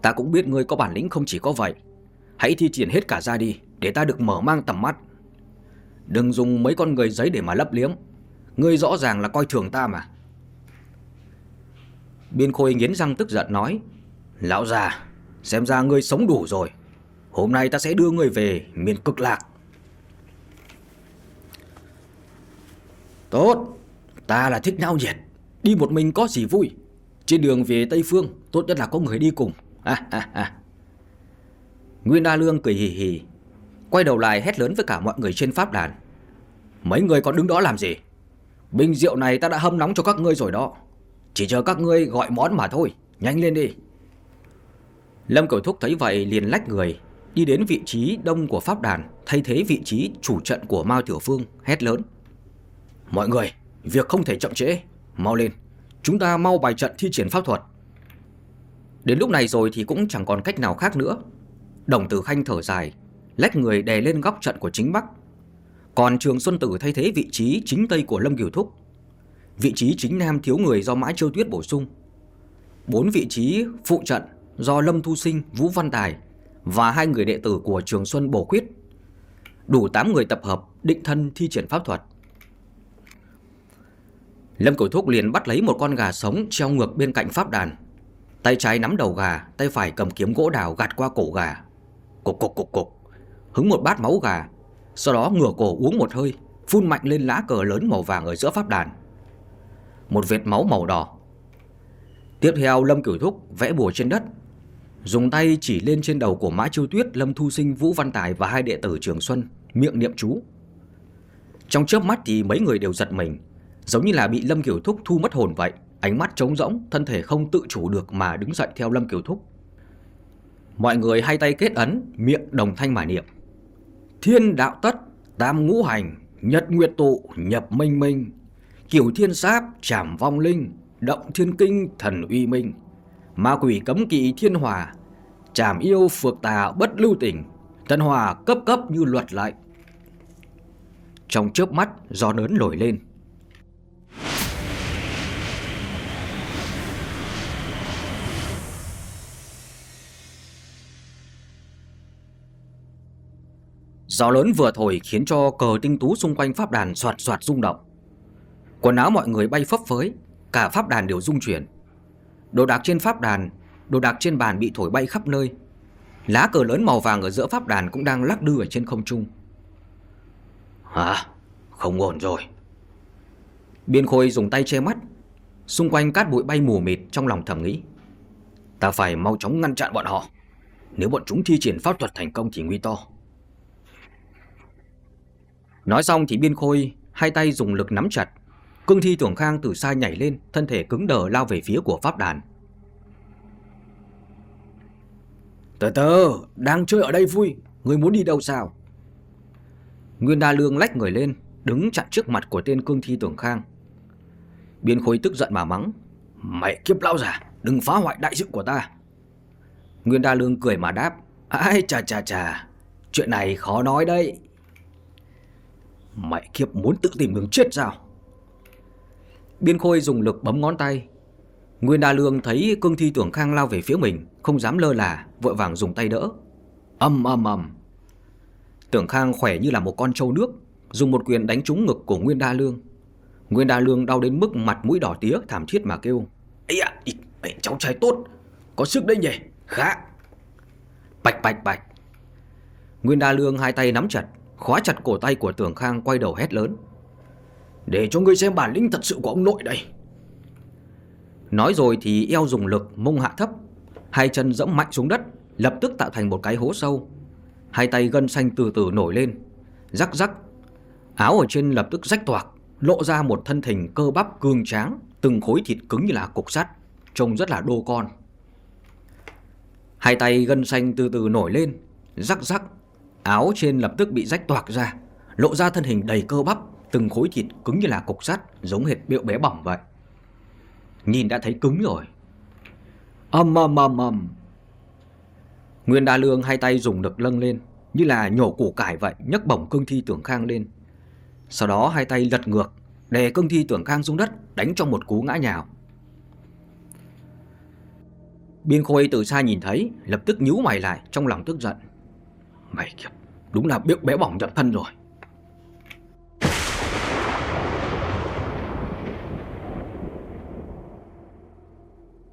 Ta cũng biết ngươi có bản lĩnh không chỉ có vậy. Hãy thi triển hết cả ra đi, để ta được mở mang tầm mắt. Đừng dùng mấy con người giấy để mà lấp liếm. Ngươi rõ ràng là coi thường ta mà. Biên Khôi nghiến răng tức giận nói. Lão già, xem ra ngươi sống đủ rồi. Hôm nay ta sẽ đưa ngươi về miền cực lạc. Tốt, ta là thích nhau nhiệt. Đi một mình có gì vui. Trên đường về Tây Phương, tốt nhất là có người đi cùng. À, à, à. Nguyên Đa Lương cười hì hì, quay đầu lại hét lớn với cả mọi người trên pháp đàn. Mấy người còn đứng đó làm gì? Bình rượu này ta đã hâm nóng cho các ngươi rồi đó. Chỉ chờ các ngươi gọi món mà thôi, nhanh lên đi. Lâm Cửu Thúc thấy vậy liền lách người, đi đến vị trí đông của pháp đàn, thay thế vị trí chủ trận của Mao Tiểu Phương, hét lớn. Mọi người, việc không thể chậm trễ, mau lên, chúng ta mau bài trận thi triển pháp thuật. Đến lúc này rồi thì cũng chẳng còn cách nào khác nữa. Đồng Tử Khanh thở dài, lách người đè lên góc trận của chính Bắc. Còn Trường Xuân Tử thay thế vị trí chính Tây của Lâm Kiều Thúc. Vị trí chính Nam thiếu người do Mã Chiêu Tuyết bổ sung. Bốn vị trí phụ trận do Lâm Thu Sinh, Vũ Văn Tài và hai người đệ tử của Trường Xuân bổ Khuyết Đủ 8 người tập hợp định thân thi triển pháp thuật. Lâm Cửu Thúc liền bắt lấy một con gà sống treo ngược bên cạnh pháp đàn. Tay trái nắm đầu gà, tay phải cầm kiếm gỗ đào gạt qua cổ gà. Cục cục cục cục, hứng một bát máu gà, sau đó ngửa cổ uống một hơi, phun mạnh lên lá cờ lớn màu vàng ở giữa pháp đàn. Một vệt máu màu đỏ. Tiếp theo Lâm Cửu Thúc vẽ bùa trên đất, dùng tay chỉ lên trên đầu của Mã Chiêu Tuyết, Lâm Thu Sinh, Vũ Văn Tài và hai đệ tử Trường Xuân, miệng niệm chú. Trong chớp mắt thì mấy người đều giật mình, giống như là bị Lâm Kiều Thúc thu mất hồn vậy, ánh mắt trống rỗng, thân thể không tự chủ được mà đứng dậy theo Lâm Kiều Thúc. Mọi người hai tay kết ấn, miệng đồng thanh mà niệm. Thiên đạo tất, tam ngũ hành, nhật nguyệt tụ, nhập minh minh, kiểu thiên sáp, trảm vong linh, động thiên kinh, thần uy minh, ma quỷ cấm kỵ thiên hòa, chảm yêu phược tà bất lưu tình, tân hòa cấp cấp như luật lại. Trong chớp mắt, gió lớn nổi lên. Gió lớn vừa thổi khiến cho cờ tinh tú xung quanh pháp đàn soạt soạt rung động. Quần áo mọi người bay phấp phới, cả pháp đàn đều rung chuyển. Đồ đạc trên pháp đàn, đồ đạc trên bàn bị thổi bay khắp nơi. Lá cờ lớn màu vàng ở giữa pháp đàn cũng đang lắc lư ở trên không trung. Hả? Không ổn rồi. Biên Khôi dùng tay che mắt, xung quanh cát bụi bay mù mịt trong lòng thầm nghĩ. Ta phải mau chóng ngăn chặn bọn họ. Nếu bọn chúng thi triển pháp thuật thành công thì nguy to. Nói xong thì biên khôi Hai tay dùng lực nắm chặt Cương thi tưởng khang từ xa nhảy lên Thân thể cứng đờ lao về phía của pháp đàn. Từ từ Đang chơi ở đây vui Người muốn đi đâu sao? Nguyên Đa Lương lách người lên Đứng chặn trước mặt của tên cương thi tưởng khang. Biên khôi tức giận mà mắng Mày kiếp lão giả Đừng phá hoại đại sự của ta. Nguyên Đa Lương cười mà đáp Ai chà chà chà Chuyện này khó nói đấy. Mẹ kiếp muốn tự tìm đường chết sao Biên Khôi dùng lực bấm ngón tay. Nguyên Đa Lương thấy cương thi tưởng khang lao về phía mình Không dám lơ là Vội vàng dùng tay đỡ. Âm âm âm. Tưởng khang khỏe như là một con trâu nước Dùng một quyền đánh trúng ngực của Nguyên Đa Lương. Nguyên Đa Lương đau đến mức mặt mũi đỏ tía Thảm thiết mà kêu Ây à, cháu trai tốt Có sức đấy nhỉ Khá. Bạch bạch bạch. Nguyên Đa Lương hai tay nắm chặt Khóa chặt cổ tay của Tưởng Khang quay đầu hét lớn. Để cho ngươi xem bản lĩnh thật sự của ông nội đây. Nói rồi thì eo dùng lực, mông hạ thấp, Hai chân dẫm mạnh xuống đất, Lập tức tạo thành một cái hố sâu. Hai tay gân xanh từ từ nổi lên, Rắc rắc. Áo ở trên lập tức rách toạc, Lộ ra một thân hình cơ bắp cương tráng, Từng khối thịt cứng như là cục sắt, Trông rất là đô con. Hai tay gân xanh từ từ nổi lên, Rắc rắc. Áo trên lập tức bị rách toạc ra, Lộ ra thân hình đầy cơ bắp Từng khối thịt cứng như là cục sắt, Giống hệt biệu bé bỏng vậy. Nhìn đã thấy cứng rồi. Âm âm âm âm. Nguyên Đa Lương hai tay dùng lực lâng lên, Như là nhổ củ cải vậy, nhấc bổng cương thi tưởng khang lên. Sau đó hai tay lật ngược, Đè cương thi tưởng khang xuống đất, Đánh trong một cú ngã nhào. Biên Khôi từ xa nhìn thấy, Lập tức nhíu mày lại, trong lòng tức giận. Mày kiếp Đúng là biếc bé bỏng nhập thân rồi.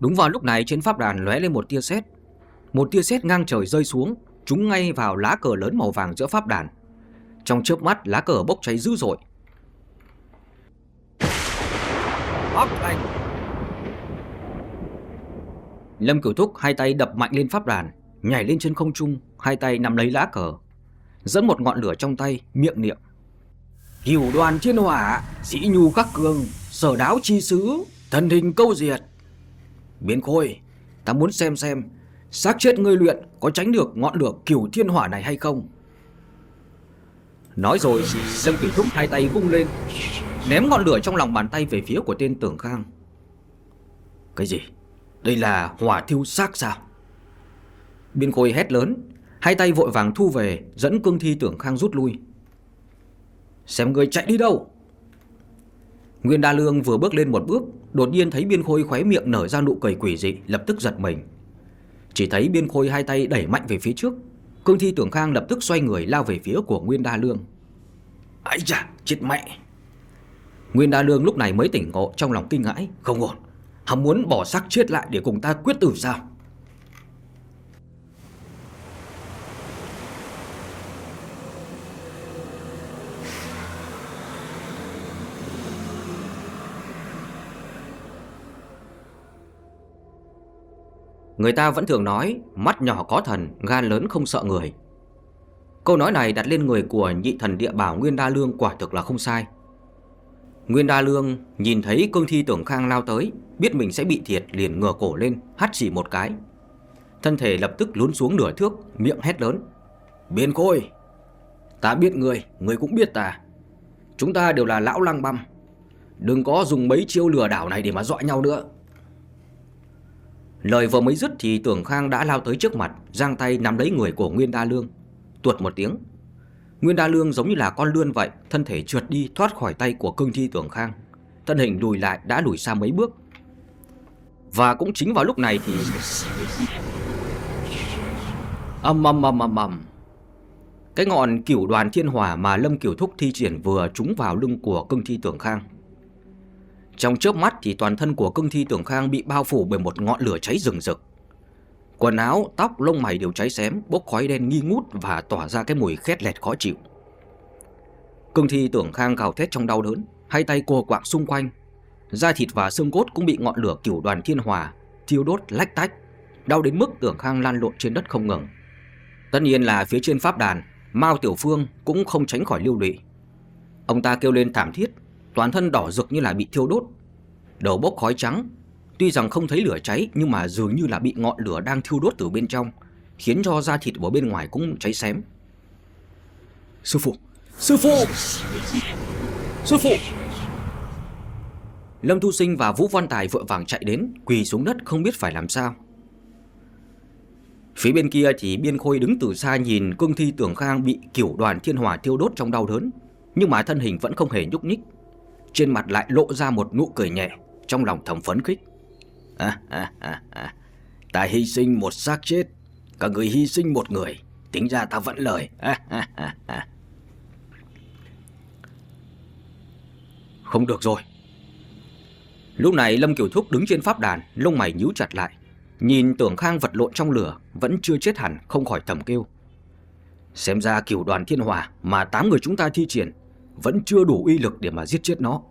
Đúng vào lúc này trên pháp đàn lóe lên một tia sét. Một tia sét ngang trời rơi xuống Trúng ngay vào lá cờ lớn màu vàng giữa pháp đàn. Trong chớp mắt lá cờ bốc cháy dữ dội. Pháp thành Lâm Cửu Thúc hai tay đập mạnh lên pháp đàn Nhảy lên trên không trung Hai tay nắm lấy lá cờ Dẫn một ngọn lửa trong tay miệng niệm. Cửu đoàn thiên hỏa Sĩ nhu khắc cường Sở đáo chi sứ Thần hình câu diệt Biến khôi, Ta muốn xem xem xác chết ngươi luyện có tránh được ngọn lửa cửu thiên hỏa này hay không. Nói rồi, Lâm Cửu Thúc hai tay vung lên, Ném ngọn lửa trong lòng bàn tay về phía của tên Tưởng Khang. Cái gì? Đây là hỏa thiêu xác sao? Biên khôi hét lớn, Hai tay vội vàng thu về, Dẫn cương thi Tưởng Khang rút lui. Xem người chạy đi đâu. Nguyên Đa Lương vừa bước lên một bước Đột nhiên thấy biên khôi khóe miệng nở ra nụ cười quỷ dị Lập tức giật mình. Chỉ thấy biên khôi hai tay đẩy mạnh về phía trước Cương thi tưởng khang lập tức xoay người lao về phía của Nguyên Đa Lương. Ây chà chết mẹ. Nguyên Đa Lương lúc này mới tỉnh ngộ trong lòng kinh ngãi Không ổn. Hắn muốn bỏ xác chết lại để cùng ta quyết tử sao Người ta vẫn thường nói Mắt nhỏ có thần, gan lớn không sợ người. Câu nói này đặt lên người của nhị thần địa bảo Nguyên Đa Lương quả thực là không sai. Nguyên Đa Lương nhìn thấy cương thi tưởng khang lao tới Biết mình sẽ bị thiệt liền ngửa cổ lên Hắt chỉ một cái. Thân thể lập tức lún xuống nửa thước Miệng hét lớn Biên khôi! Ta biết người, người cũng biết ta. Chúng ta đều là lão lăng băm. Đừng có dùng mấy chiêu lừa đảo này để mà dọa nhau nữa. Lời vừa mới dứt thì Tưởng Khang đã lao tới trước mặt, giang tay nắm lấy người của Nguyên Đa Lương. Tuột một tiếng. Nguyên Đa Lương giống như là con lươn vậy, thân thể trượt đi thoát khỏi tay của cương thi Tưởng Khang. Thân hình lùi lại đã lùi xa mấy bước. Và cũng chính vào lúc này thì... Âm âm âm âm âm. Cái ngọn cửu đoàn thiên hỏa mà Lâm Kiều Thúc thi triển vừa trúng vào lưng của cương thi Tưởng Khang. Trong chớp mắt thì toàn thân của cưng thi tưởng khang bị bao phủ bởi một ngọn lửa cháy rừng rực. Quần áo, tóc, lông mày đều cháy xém, bốc khói đen nghi ngút và tỏa ra cái mùi khét lẹt khó chịu. Cưng thi tưởng khang gào thét trong đau đớn, hai tay cô quạng xung quanh. Da thịt và xương cốt cũng bị ngọn lửa cửu đoàn thiên hòa, thiêu đốt lách tách, đau đến mức tưởng khang lan lộn trên đất không ngừng. Tất nhiên là phía trên pháp đàn, Mao Tiểu Phương cũng không tránh khỏi lưu lụy. Ông ta kêu lên thảm thiết toàn thân đỏ rực như là bị thiêu đốt, đầu bốc khói trắng. Tuy rằng không thấy lửa cháy nhưng mà dường như là bị ngọn lửa đang thiêu đốt từ bên trong, khiến cho da thịt ở bên ngoài cũng cháy xém. Sư phụ, sư phụ, sư phụ. Lâm Thu Sinh và Vũ Văn Tài vội vàng chạy đến, quỳ xuống đất không biết phải làm sao. Phía bên kia thì Biên Khôi đứng từ xa nhìn cương thi tưởng khang bị kiểu đoàn thiên hỏa thiêu đốt trong đau đớn, nhưng mà thân hình vẫn không hề nhúc nhích. Trên mặt lại lộ ra một nụ cười nhẹ Trong lòng thầm phấn khích. À, à, à, à. Ta hy sinh một xác chết Cả người hy sinh một người Tính ra ta vẫn lời. À, à, à, à. Không được rồi. Lúc này Lâm Kiều Thúc đứng trên pháp đàn Lông mày nhíu chặt lại. Nhìn tưởng khang vật lộn trong lửa Vẫn chưa chết hẳn không khỏi thầm kêu. Xem ra kiểu đoàn thiên hòa Mà tám người chúng ta thi triển vẫn chưa đủ uy lực để mà giết chết nó.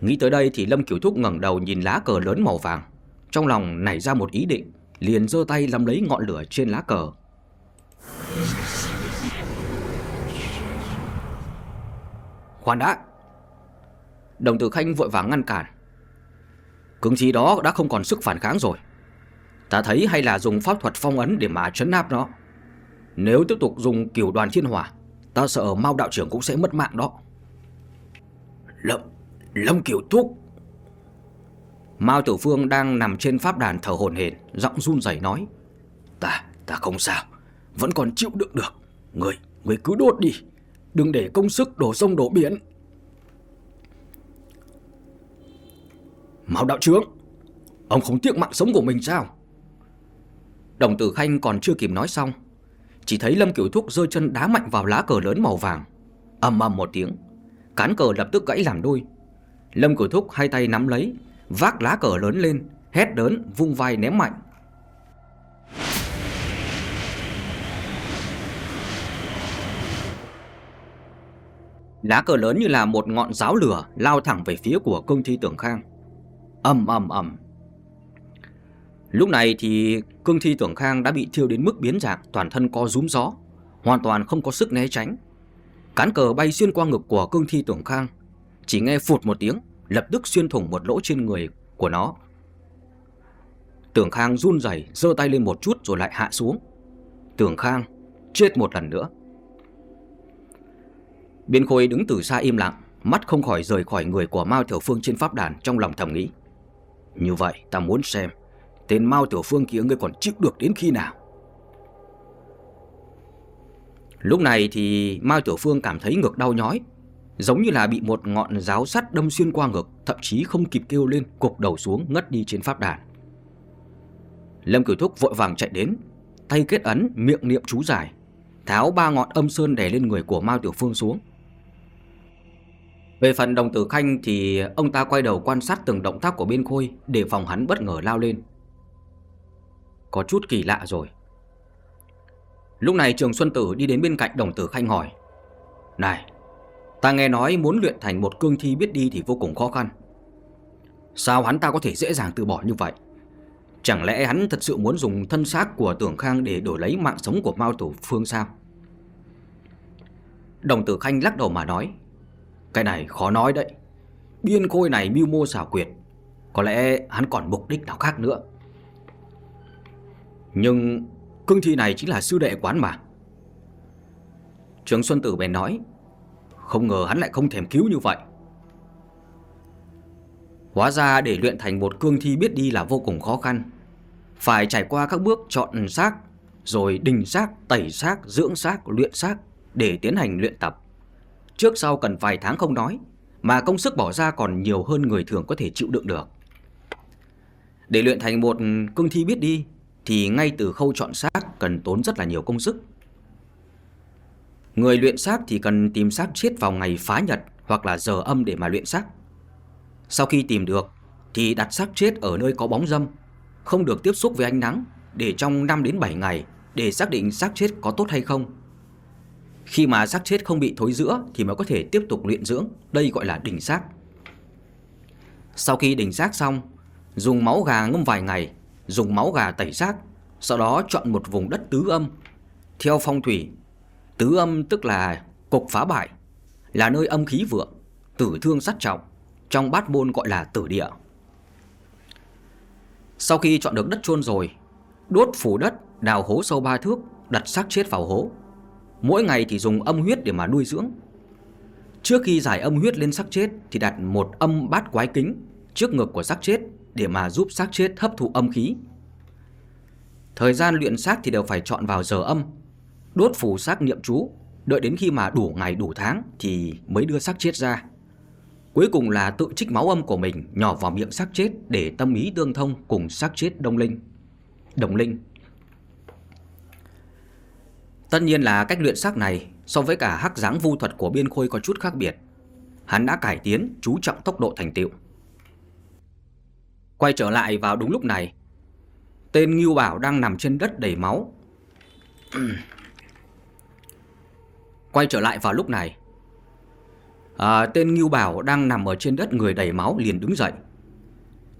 Nghĩ tới đây thì Lâm Kiểu Thúc ngẩng đầu nhìn lá cờ lớn màu vàng. Trong lòng nảy ra một ý định, Liền giơ tay nắm lấy ngọn lửa trên lá cờ. Khoan đã! Đồng tử khanh vội vàng ngăn cản. Cứng trí đó đã không còn sức phản kháng rồi. Ta thấy hay là dùng pháp thuật phong ấn để mà trấn áp nó. Nếu tiếp tục dùng kiểu đoàn thiên hỏa Ta sợ Mao đạo trưởng cũng sẽ mất mạng đó Lâm, Lâm Kiều Thúc Mao Tiểu Phương đang nằm trên pháp đàn thở hổn hển, giọng run rẩy nói: "Ta, ta không sao, vẫn còn chịu đựng được. Người, người cứ đốt đi, đừng để công sức đổ sông đổ biển." Mao đạo trưởng, ông không tiếc mạng sống của mình sao? Đồng Tử Khanh còn chưa kịp nói xong, chỉ thấy Lâm Cửu Thúc rơi chân đá mạnh vào lá cờ lớn màu vàng, ầm ầm một tiếng, cán cờ lập tức gãy làm đôi. Lâm Cửu Thúc hai tay nắm lấy, vác lá cờ lớn lên, hét lớn, vung vai ném mạnh. Lá cờ lớn như là một ngọn giáo lửa lao thẳng về phía của công ty Tưởng Khang. Ầm ầm ầm. Lúc này thì cương thi Tưởng Khang đã bị thiêu đến mức biến dạng, toàn thân co rúm gió, hoàn toàn không có sức né tránh. Cán cờ bay xuyên qua ngực của cương thi Tưởng Khang, chỉ nghe phụt một tiếng, lập tức xuyên thủng một lỗ trên người của nó. Tưởng Khang run rẩy, giơ tay lên một chút rồi lại hạ xuống. Tưởng Khang chết một lần nữa. Biên Khôi đứng từ xa im lặng, mắt không khỏi rời khỏi người của Mao Tiểu Phương trên pháp đàn trong lòng thầm nghĩ. Như vậy ta muốn xem tên Mao Tiểu Phương kia ngươi còn chịu được đến khi nào. Lúc này thì Mao Tiểu Phương cảm thấy ngực đau nhói, Giống như là bị một ngọn giáo sắt đâm xuyên qua ngực Thậm chí không kịp kêu lên Cục đầu xuống ngất đi trên pháp đàn. Lâm Cửu Thúc vội vàng chạy đến Tay kết ấn miệng niệm chú giải Tháo ba ngọn âm sơn đè lên người của Mao Tiểu Phương xuống. Về phần đồng tử khanh thì ông ta quay đầu quan sát từng động tác của bên khôi Để phòng hắn bất ngờ lao lên. Có chút kỳ lạ rồi. Lúc này Trường Xuân Tử đi đến bên cạnh đồng tử khanh hỏi, Này, Ta nghe nói muốn luyện thành một cương thi biết đi thì vô cùng khó khăn. Sao hắn ta có thể dễ dàng từ bỏ như vậy? Chẳng lẽ hắn thật sự muốn dùng thân xác của Tưởng Khang để đổi lấy mạng sống của Mao Tổ Phương sao? Đồng tử Khanh lắc đầu mà nói, Cái này khó nói đấy. Biên khôi này mưu mô xảo quyệt. Có lẽ hắn còn mục đích nào khác nữa. Nhưng cương thi này chính là sư đệ quán mà. Trường Xuân Tử bèn nói không ngờ hắn lại không thèm cứu như vậy. Hóa ra để luyện thành một cương thi biết đi là vô cùng khó khăn. Phải trải qua các bước chọn xác Rồi đình xác, tẩy xác, dưỡng xác, luyện xác Để tiến hành luyện tập. Trước sau cần vài tháng không nói Mà công sức bỏ ra còn nhiều hơn người thường có thể chịu đựng được. Để luyện thành một cương thi biết đi thì ngay từ khâu chọn xác cần tốn rất là nhiều công sức Người luyện xác thì cần tìm xác chết vào ngày phá nhật hoặc là giờ âm để mà luyện xác. Sau khi tìm được thì đặt xác chết ở nơi có bóng dâm, không được tiếp xúc với ánh nắng để trong 5 đến 7 ngày để xác định xác chết có tốt hay không. Khi mà xác chết không bị thối rữa thì mới có thể tiếp tục luyện dưỡng, đây gọi là đỉnh xác. Sau khi đỉnh xác xong, dùng máu gà ngâm vài ngày, dùng máu gà tẩy xác, sau đó chọn một vùng đất tứ âm. Theo phong thủy Tứ âm tức là cục phá bại, là nơi âm khí vượng, tử thương sát trọng, trong bát môn gọi là tử địa. Sau khi chọn được đất chôn rồi, đốt phủ đất, đào hố sâu ba thước, đặt xác chết vào hố. Mỗi ngày thì dùng âm huyết để mà nuôi dưỡng. Trước khi giải âm huyết lên xác chết thì đặt một âm bát quái kính trước ngực của xác chết để mà giúp xác chết hấp thụ âm khí. Thời gian luyện xác thì đều phải chọn vào giờ âm đốt phù xác niệm chú, đợi đến khi mà đủ ngày đủ tháng thì mới đưa xác chết ra. Cuối cùng là tự trích máu âm của mình nhỏ vào miệng xác chết để tâm ý tương thông cùng xác chết đông linh. Đồng linh. Tất nhiên là cách luyện xác này so với cả hắc dáng vu thuật của biên khôi có chút khác biệt. Hắn đã cải tiến, chú trọng tốc độ thành tựu. Quay trở lại vào đúng lúc này, tên Ngưu Bảo đang nằm trên đất đầy máu. Quay trở lại vào lúc này. À, Tên Ngưu Bảo đang nằm ở trên đất người đầy máu liền đứng dậy.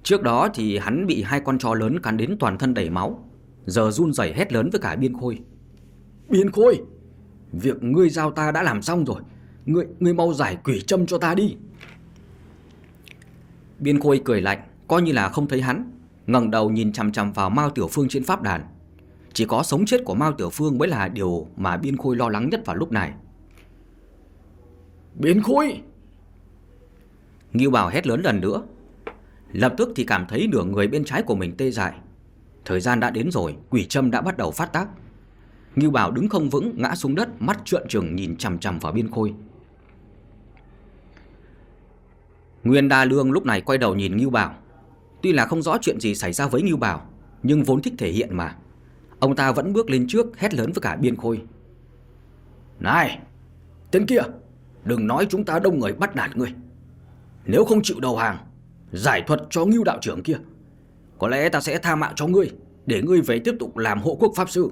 Trước đó thì hắn bị hai con chó lớn cắn đến toàn thân đầy máu. Giờ run rẩy hét lớn với cả biên khôi. Biên khôi Việc ngươi giao ta đã làm xong rồi. Ngươi, ngươi mau giải quỷ châm cho ta đi. Biên khôi cười lạnh. Coi như là không thấy hắn. Ngẩng đầu nhìn chằm chằm vào Mao Tiểu Phương trên pháp đàn. Chỉ có sống chết của Mao Tiểu Phương mới là điều mà Biên Khôi lo lắng nhất vào lúc này. Biên Khôi? Ngưu Bảo hét lớn lần nữa. Lập tức thì cảm thấy nửa người bên trái của mình tê dại. Thời gian đã đến rồi Quỷ châm đã bắt đầu phát tác. Ngưu Bảo đứng không vững ngã xuống đất Mắt trợn trừng nhìn chằm chằm vào biên khôi. Nguyên Đa Lương lúc này quay đầu nhìn Ngưu Bảo Tuy là không rõ chuyện gì xảy ra với Ngưu Bảo, Nhưng vốn thích thể hiện mà. Ông ta vẫn bước lên trước, hét lớn với cả biên khôi. Này, Tên kia, Đừng nói chúng ta đông người bắt nạt ngươi. Nếu không chịu đầu hàng, Giải thuật cho Ngưu đạo trưởng kia. Có lẽ ta sẽ tha mạng cho ngươi, Để ngươi về tiếp tục làm hộ quốc pháp sư.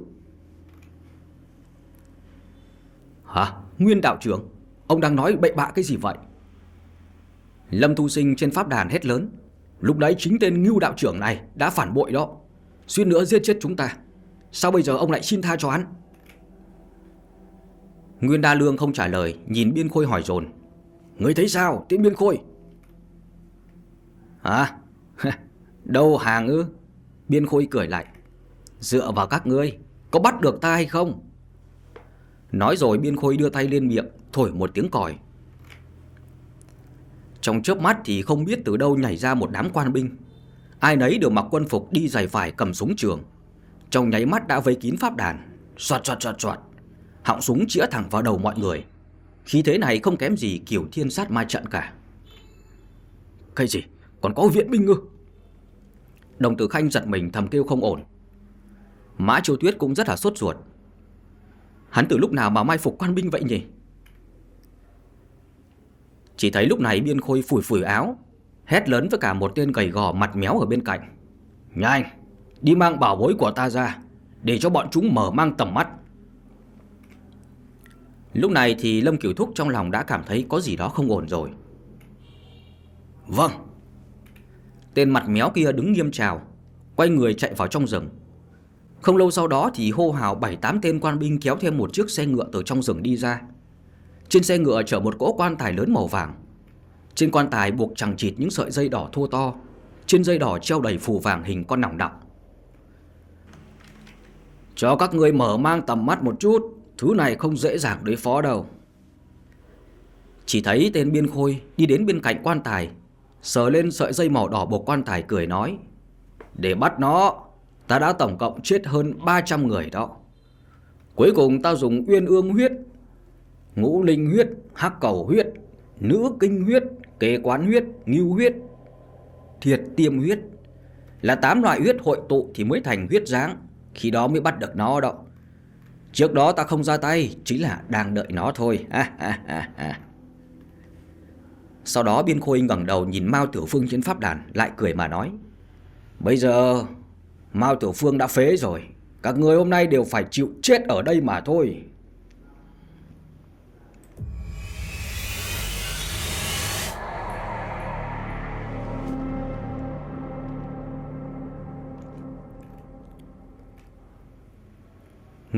Hả? Nguyên đạo trưởng, Ông đang nói bậy bạ cái gì vậy? Lâm Thu Sinh trên pháp đàn hét lớn. Lúc đấy chính tên ngưu đạo trưởng này đã phản bội đó. Xuyên nữa giết chết chúng ta. Sao bây giờ ông lại xin tha cho hắn? Nguyên Đa Lương không trả lời, Nhìn Biên Khôi hỏi dồn. Người thấy sao, tiễn Biên Khôi? Hả? Đâu hàng ư Biên Khôi cười lại. Dựa vào các ngươi, Có bắt được ta hay không? Nói rồi Biên Khôi đưa tay lên miệng, Thổi một tiếng còi trong chớp mắt thì không biết từ đâu nhảy ra một đám quan binh. Ai nấy đều mặc quân phục đi giày vải cầm súng trường. Trong nháy mắt đã vây kín pháp đàn. Xoạt xoạt xoạt xoạt. Họng súng chĩa thẳng vào đầu mọi người. Khí thế này không kém gì kiểu thiên sát ma trận cả. Cái gì? Còn có viện binh ư? Đồng tử Khanh giật mình thầm kêu không ổn. Mã Triều Tuyết cũng rất là sốt ruột. Hắn từ lúc nào mà mai phục quan binh vậy nhỉ? Chỉ thấy lúc này biên khôi phủi phủi áo, Hét lớn với cả một tên gầy gò mặt méo ở bên cạnh. Nhanh, Đi mang bảo bối của ta ra, Để cho bọn chúng mở mang tầm mắt. Lúc này thì Lâm Kiểu Thúc trong lòng đã cảm thấy có gì đó không ổn rồi. Vâng. Tên mặt méo kia đứng nghiêm trào Quay người chạy vào trong rừng. Không lâu sau đó thì hô hào 7-8 tên quan binh kéo thêm một chiếc xe ngựa từ trong rừng đi ra trên xe ngựa chở một cỗ quan tài lớn màu vàng. Trên quan tài buộc chẳng chịt những sợi dây đỏ thua to. Trên dây đỏ treo đầy phù vàng hình con nòng đọng Cho các người mở mang tầm mắt một chút, Thứ này không dễ dàng đối phó đâu. Chỉ thấy tên biên khôi đi đến bên cạnh quan tài, Sờ lên sợi dây màu đỏ buộc quan tài cười nói, Để bắt nó, Ta đã tổng cộng chết hơn 300 người đó. Cuối cùng ta dùng uyên ương huyết ngũ linh huyết, hắc cầu huyết, nữ kinh huyết, kế quán huyết, ngưu huyết, thiệt tiêm huyết. Là tám loại huyết hội tụ thì mới thành huyết dáng, khi đó mới bắt được nó đó. Trước đó ta không ra tay, chính là đang đợi nó thôi. Sau đó Biên Khôi ngẩng đầu nhìn Mao Tiểu Phương trên pháp đàn, lại cười mà nói. Bây giờ, Mao Tiểu Phương đã phế rồi. Các người hôm nay đều phải chịu chết ở đây mà thôi.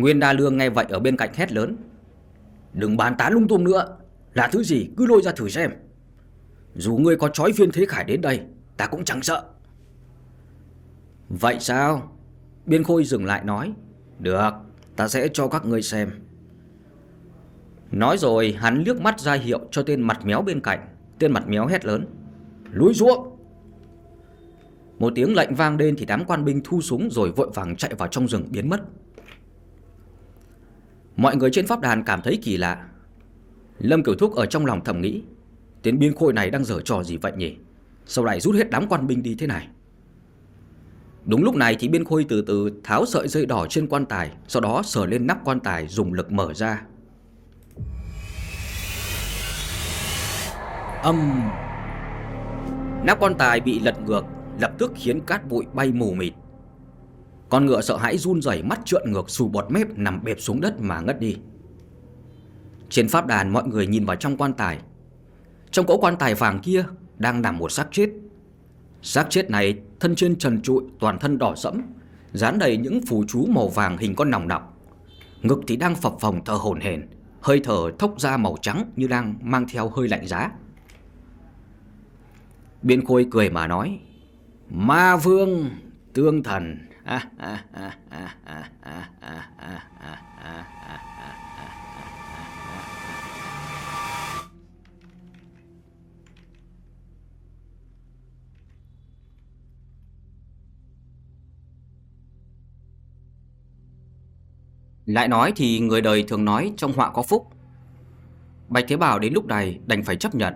Nguyên Đa Lương nghe vậy ở bên cạnh hét lớn. Đừng bàn tán lung tung nữa, Là thứ gì cứ lôi ra thử xem. Dù ngươi có trói viên thế khải đến đây, Ta cũng chẳng sợ. Vậy sao? Biên Khôi dừng lại nói. Được, ta sẽ cho các ngươi xem. Nói rồi, hắn liếc mắt ra hiệu cho tên mặt méo bên cạnh. Tên mặt méo hét lớn. Lùi ruộng! Một tiếng lệnh vang lên thì đám quan binh thu súng rồi vội vàng chạy vào trong rừng biến mất. Mọi người trên pháp đàn cảm thấy kỳ lạ. Lâm Kiểu Thúc ở trong lòng thầm nghĩ Tiến biên khôi này đang dở trò gì vậy nhỉ? Sau này rút hết đám quan binh đi thế này? Đúng lúc này thì biên khôi từ từ tháo sợi dây đỏ trên quan tài, Sau đó sờ lên nắp quan tài dùng lực mở ra. Âm! Nắp quan tài bị lật ngược, Lập tức khiến cát bụi bay mù mịt con ngựa sợ hãi run rẩy mắt trợn ngược xù bọt mép nằm bẹp xuống đất mà ngất đi Trên pháp đàn mọi người nhìn vào trong quan tài Trong cỗ quan tài vàng kia đang nằm một xác chết. Xác chết này thân trên trần trụi, toàn thân đỏ sẫm, dán đầy những phù chú màu vàng hình con nòng nọc. Ngực thì đang phập phồng thở hổn hển, hơi thở thốc ra màu trắng như đang mang theo hơi lạnh giá. Biên Khôi cười mà nói, Ma Vương, Tương Thần, lại nói thì người đời thường nói trong họa có phúc. Bạch Thế Bảo đến lúc này đành phải chấp nhận,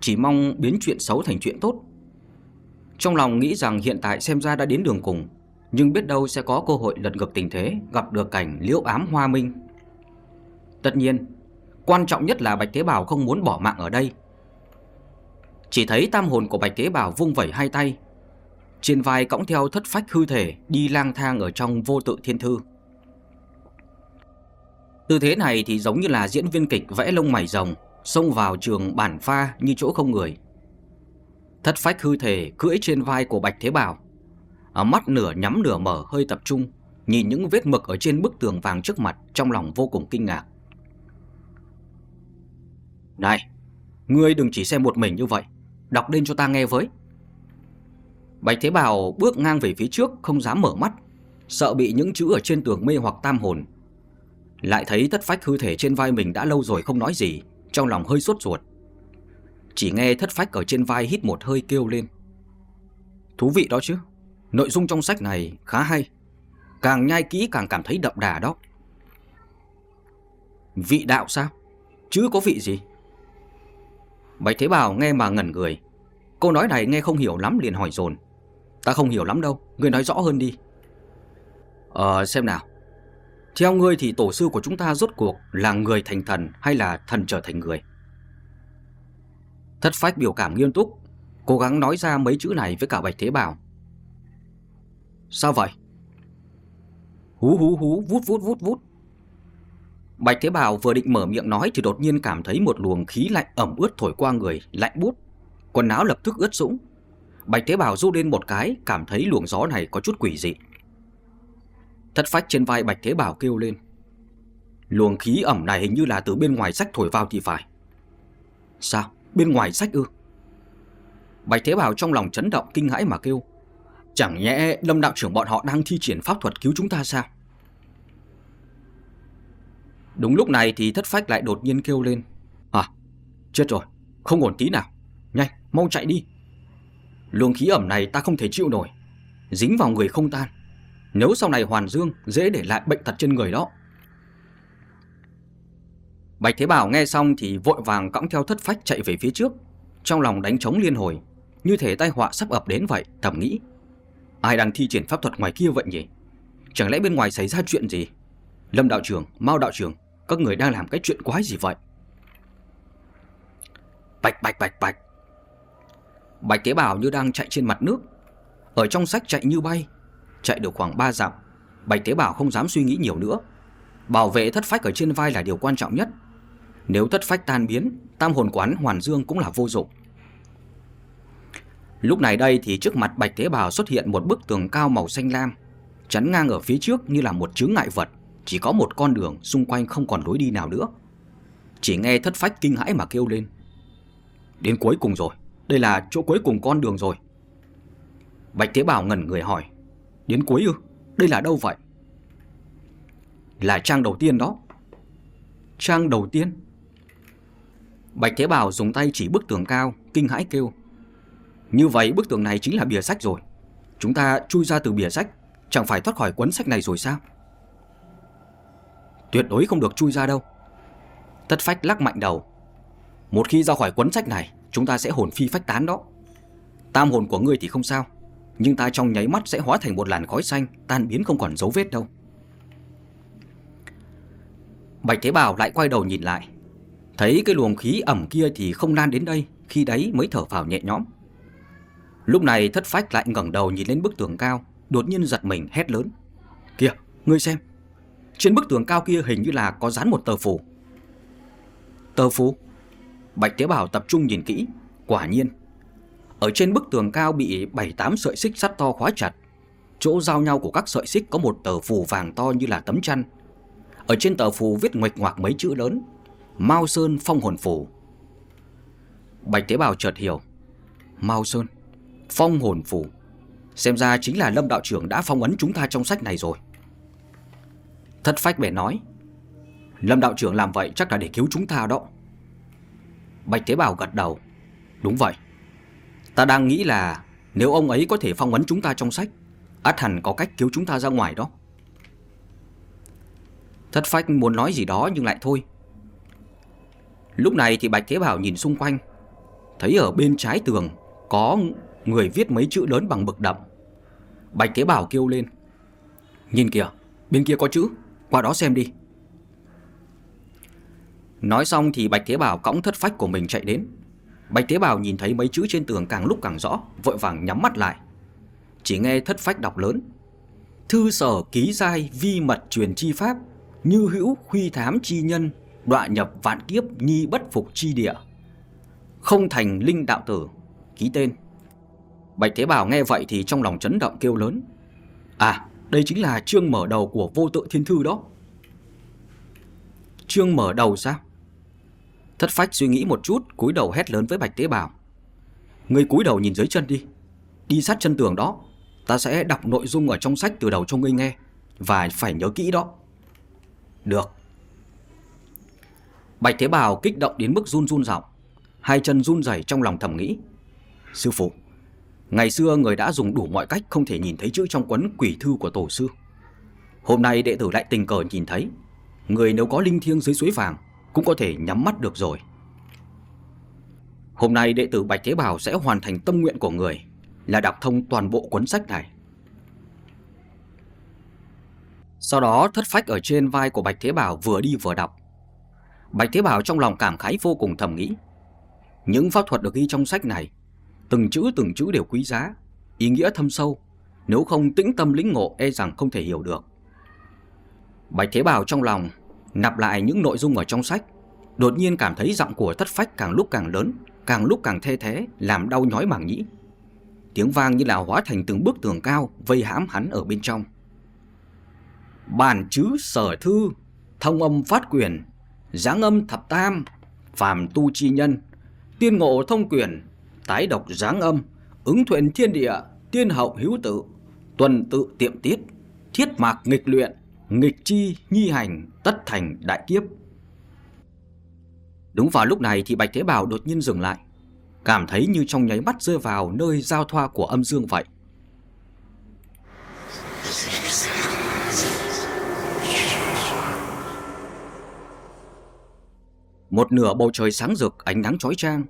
Chỉ mong biến chuyện xấu thành chuyện tốt. Trong lòng nghĩ rằng hiện tại xem ra đã đến đường cùng. Nhưng biết đâu sẽ có cơ hội lật ngược tình thế Gặp được cảnh liễu ám hoa minh Tất nhiên Quan trọng nhất là Bạch Thế Bảo không muốn bỏ mạng ở đây Chỉ thấy tam hồn của Bạch Thế Bảo vung vẩy hai tay Trên vai cõng theo thất phách hư thể Đi lang thang ở trong vô tự thiên thư Tư thế này thì giống như là diễn viên kịch vẽ lông mày rồng, xông vào trường bản pha như chỗ không người. Thất phách hư thể cưỡi trên vai của Bạch Thế Bảo. Mắt nửa nhắm nửa mở hơi tập trung, nhìn những vết mực ở trên bức tường vàng trước mặt trong lòng vô cùng kinh ngạc. Này, ngươi đừng chỉ xem một mình như vậy, đọc lên cho ta nghe với. Bạch Thế Bảo bước ngang về phía trước không dám mở mắt, sợ bị những chữ ở trên tường mê hoặc tam hồn lại thấy thất phách hư thể trên vai mình đã lâu rồi không nói gì Trong lòng hơi sốt ruột Chỉ nghe thất phách ở trên vai hít một hơi kêu lên Thú vị đó chứ Nội dung trong sách này khá hay Càng nhai kỹ càng cảm thấy đậm đà đó Vị đạo sao? Chứ có vị gì? Bạch Thế Bảo nghe mà ngẩn người Câu nói này nghe không hiểu lắm liền hỏi dồn Ta không hiểu lắm đâu Người nói rõ hơn đi Ờ xem nào theo ngươi thì tổ sư của chúng ta rốt cuộc là người thành thần hay là thần trở thành người? Thất phách biểu cảm nghiêm túc, cố gắng nói ra mấy chữ này với cả Bạch Thế Bảo. Sao vậy? Hú hú hú, vút vút vút vút. Bạch Thế Bảo vừa định mở miệng nói thì đột nhiên cảm thấy một luồng khí lạnh ẩm ướt thổi qua người, lạnh bút. Quần áo lập tức ướt sũng. Bạch Thế Bảo rú lên một cái, cảm thấy luồng gió này có chút quỷ dị. Thất phách trên vai Bạch Thế Bảo kêu lên Luồng khí ẩm này hình như là từ bên ngoài sách thổi vào thì phải Sao? Bên ngoài sách ư? Bạch Thế Bảo trong lòng chấn động kinh hãi mà kêu Chẳng nhẽ lâm đạo trưởng bọn họ đang thi triển pháp thuật cứu chúng ta sao? Đúng lúc này thì thất phách lại đột nhiên kêu lên. À, chết rồi, không ổn tí nào. Nhanh, mau chạy đi. Luồng khí ẩm này ta không thể chịu nổi Dính vào người không tan. Nếu sau này Hoàn Dương dễ để lại bệnh tật trên người đó. Bạch Thế Bảo nghe xong thì vội vàng cõng theo thất phách chạy về phía trước. Trong lòng đánh trống liên hồi Như thể tai họa sắp ập đến vậy Thầm nghĩ. Ai đang thi triển pháp thuật ngoài kia vậy nhỉ? Chẳng lẽ bên ngoài xảy ra chuyện gì? Lâm đạo trưởng, Mao đạo trưởng Các người đang làm cái chuyện quái gì vậy? Bạch bạch bạch bạch. Bạch tế bào như đang chạy trên mặt nước. Ở trong sách chạy như bay. Chạy được khoảng 3 dặm. Bạch Tế bào không dám suy nghĩ nhiều nữa. Bảo vệ thất phách ở trên vai là điều quan trọng nhất. Nếu thất phách tan biến Tam hồn quán Hoàn Dương cũng là vô dụng. Lúc này đây thì trước mặt Bạch Tế Bào xuất hiện một bức tường cao màu xanh lam Chắn ngang ở phía trước như là một chướng ngại vật Chỉ có một con đường xung quanh không còn lối đi nào nữa Chỉ nghe thất phách kinh hãi mà kêu lên Đến cuối cùng rồi Đây là chỗ cuối cùng con đường rồi Bạch Tế Bào ngẩn người hỏi Đến cuối ư? Đây là đâu vậy? Là trang đầu tiên đó. Trang đầu tiên? Bạch Thế Bảo dùng tay chỉ bức tường cao, kinh hãi kêu. Như vậy bức tường này chính là bìa sách rồi. Chúng ta chui ra từ bìa sách, chẳng phải thoát khỏi cuốn sách này rồi sao? Tuyệt đối không được chui ra đâu. Tất phách lắc mạnh đầu. Một khi ra khỏi cuốn sách này, chúng ta sẽ hồn phi phách tán đó. Tam hồn của ngươi thì không sao, nhưng ta trong nháy mắt sẽ hóa thành một làn khói xanh Tan biến không còn dấu vết đâu Bạch Thế Bảo lại quay đầu nhìn lại Thấy cái luồng khí ẩm kia thì không lan đến đây Khi đấy mới thở vào nhẹ nhõm Lúc này thất phách lại ngẩng đầu nhìn lên bức tường cao Đột nhiên giật mình hét lớn. Kìa, ngươi xem Trên bức tường cao kia hình như là có dán một tờ phù. Tờ phù? Bạch tế bào tập trung nhìn kỹ Quả nhiên Ở trên bức tường cao bị 7-8 sợi xích sắt to khóa chặt Chỗ giao nhau của các sợi xích có một tờ phù vàng to như là tấm chăn. Ở trên tờ phù viết ngoạch ngoạc mấy chữ lớn Mao Sơn Phong Hồn Phù. Bạch tế bào chợt hiểu Mao Sơn Phong Hồn Phù Xem ra chính là Lâm Đạo trưởng đã phong ấn chúng ta trong sách này rồi. Thất phách bể nói, Lâm Đạo trưởng làm vậy chắc là để cứu chúng ta đó. Bạch Tế Bào gật đầu, Đúng vậy. Ta đang nghĩ là nếu ông ấy có thể phong ấn chúng ta trong sách át hẳn có cách cứu chúng ta ra ngoài đó. Thất phách muốn nói gì đó nhưng lại thôi. Lúc này thì Bạch Thế Bảo nhìn xung quanh, Thấy ở bên trái tường Có người viết mấy chữ lớn bằng mực đậm. Bạch Thế Bảo kêu lên. Nhìn kìa, Bên kia có chữ, Qua đó xem đi. Nói xong thì Bạch Thế Bảo cõng thất phách của mình chạy đến. Bạch Thế Bảo nhìn thấy mấy chữ trên tường càng lúc càng rõ, Vội vàng nhắm mắt lại. Chỉ nghe thất phách đọc lớn. Thư sở ký giai vi mật truyền chi pháp, Như hữu khuy thám chi nhân, Đọa nhập vạn kiếp nhi bất phục chi địa. Không thành linh đạo tử, Ký tên. Bạch Thế Bảo nghe vậy thì trong lòng chấn động kêu lớn. À đây chính là chương mở đầu của vô tự thiên thư đó. Chương mở đầu sao? Thất phách suy nghĩ một chút, cúi đầu hét lớn với Bạch Tế Bảo. Người cúi đầu nhìn dưới chân đi. Đi sát chân tường đó, Ta sẽ đọc nội dung ở trong sách từ đầu cho ngươi nghe Và phải nhớ kỹ đó. Được. Bạch Thế Bảo kích động đến mức run run rọng Hai chân run rẩy trong lòng thầm nghĩ. Sư phụ Ngày xưa người đã dùng đủ mọi cách không thể nhìn thấy chữ trong quấn quỷ thư của tổ sư. Hôm nay đệ tử lại tình cờ nhìn thấy. Người nếu có linh thiêng dưới suối vàng Cũng có thể nhắm mắt được rồi. Hôm nay đệ tử Bạch Thế Bảo sẽ hoàn thành tâm nguyện của người Là đọc thông toàn bộ cuốn sách này. Sau đó thất phách ở trên vai của Bạch Thế Bảo vừa đi vừa đọc. Bạch Thế Bảo trong lòng cảm khái vô cùng thầm nghĩ. Những pháp thuật được ghi trong sách này Từng chữ từng chữ đều quý giá. Ý nghĩa thâm sâu. Nếu không, tĩnh tâm lĩnh ngộ e rằng không thể hiểu được. Bạch Thế Bảo trong lòng Nạp lại những nội dung ở trong sách, Đột nhiên cảm thấy giọng của thất phách càng lúc càng lớn, Càng lúc càng thê thế, Làm đau nhói màng nhĩ. Tiếng vang như là hóa thành từng bức tường cao, Vây hãm hắn ở bên trong. Bản chữ sở thư, Thông âm phát quyền, Giáng âm thập tam, Phàm tu chi nhân, Tiên ngộ thông quyền Tái độc giáng âm, Ứng thuận thiên địa, Tiên hậu hữu tự, Tuần tự tiệm tiết, Thiết mạc nghịch luyện, Nghịch chi nhi hành, tất thành đại kiếp. Đúng vào lúc này thì Bạch Thế Bảo đột nhiên dừng lại, Cảm thấy như trong nháy mắt rơi vào nơi giao thoa của âm dương vậy. Một nửa bầu trời sáng rực, ánh nắng chói chang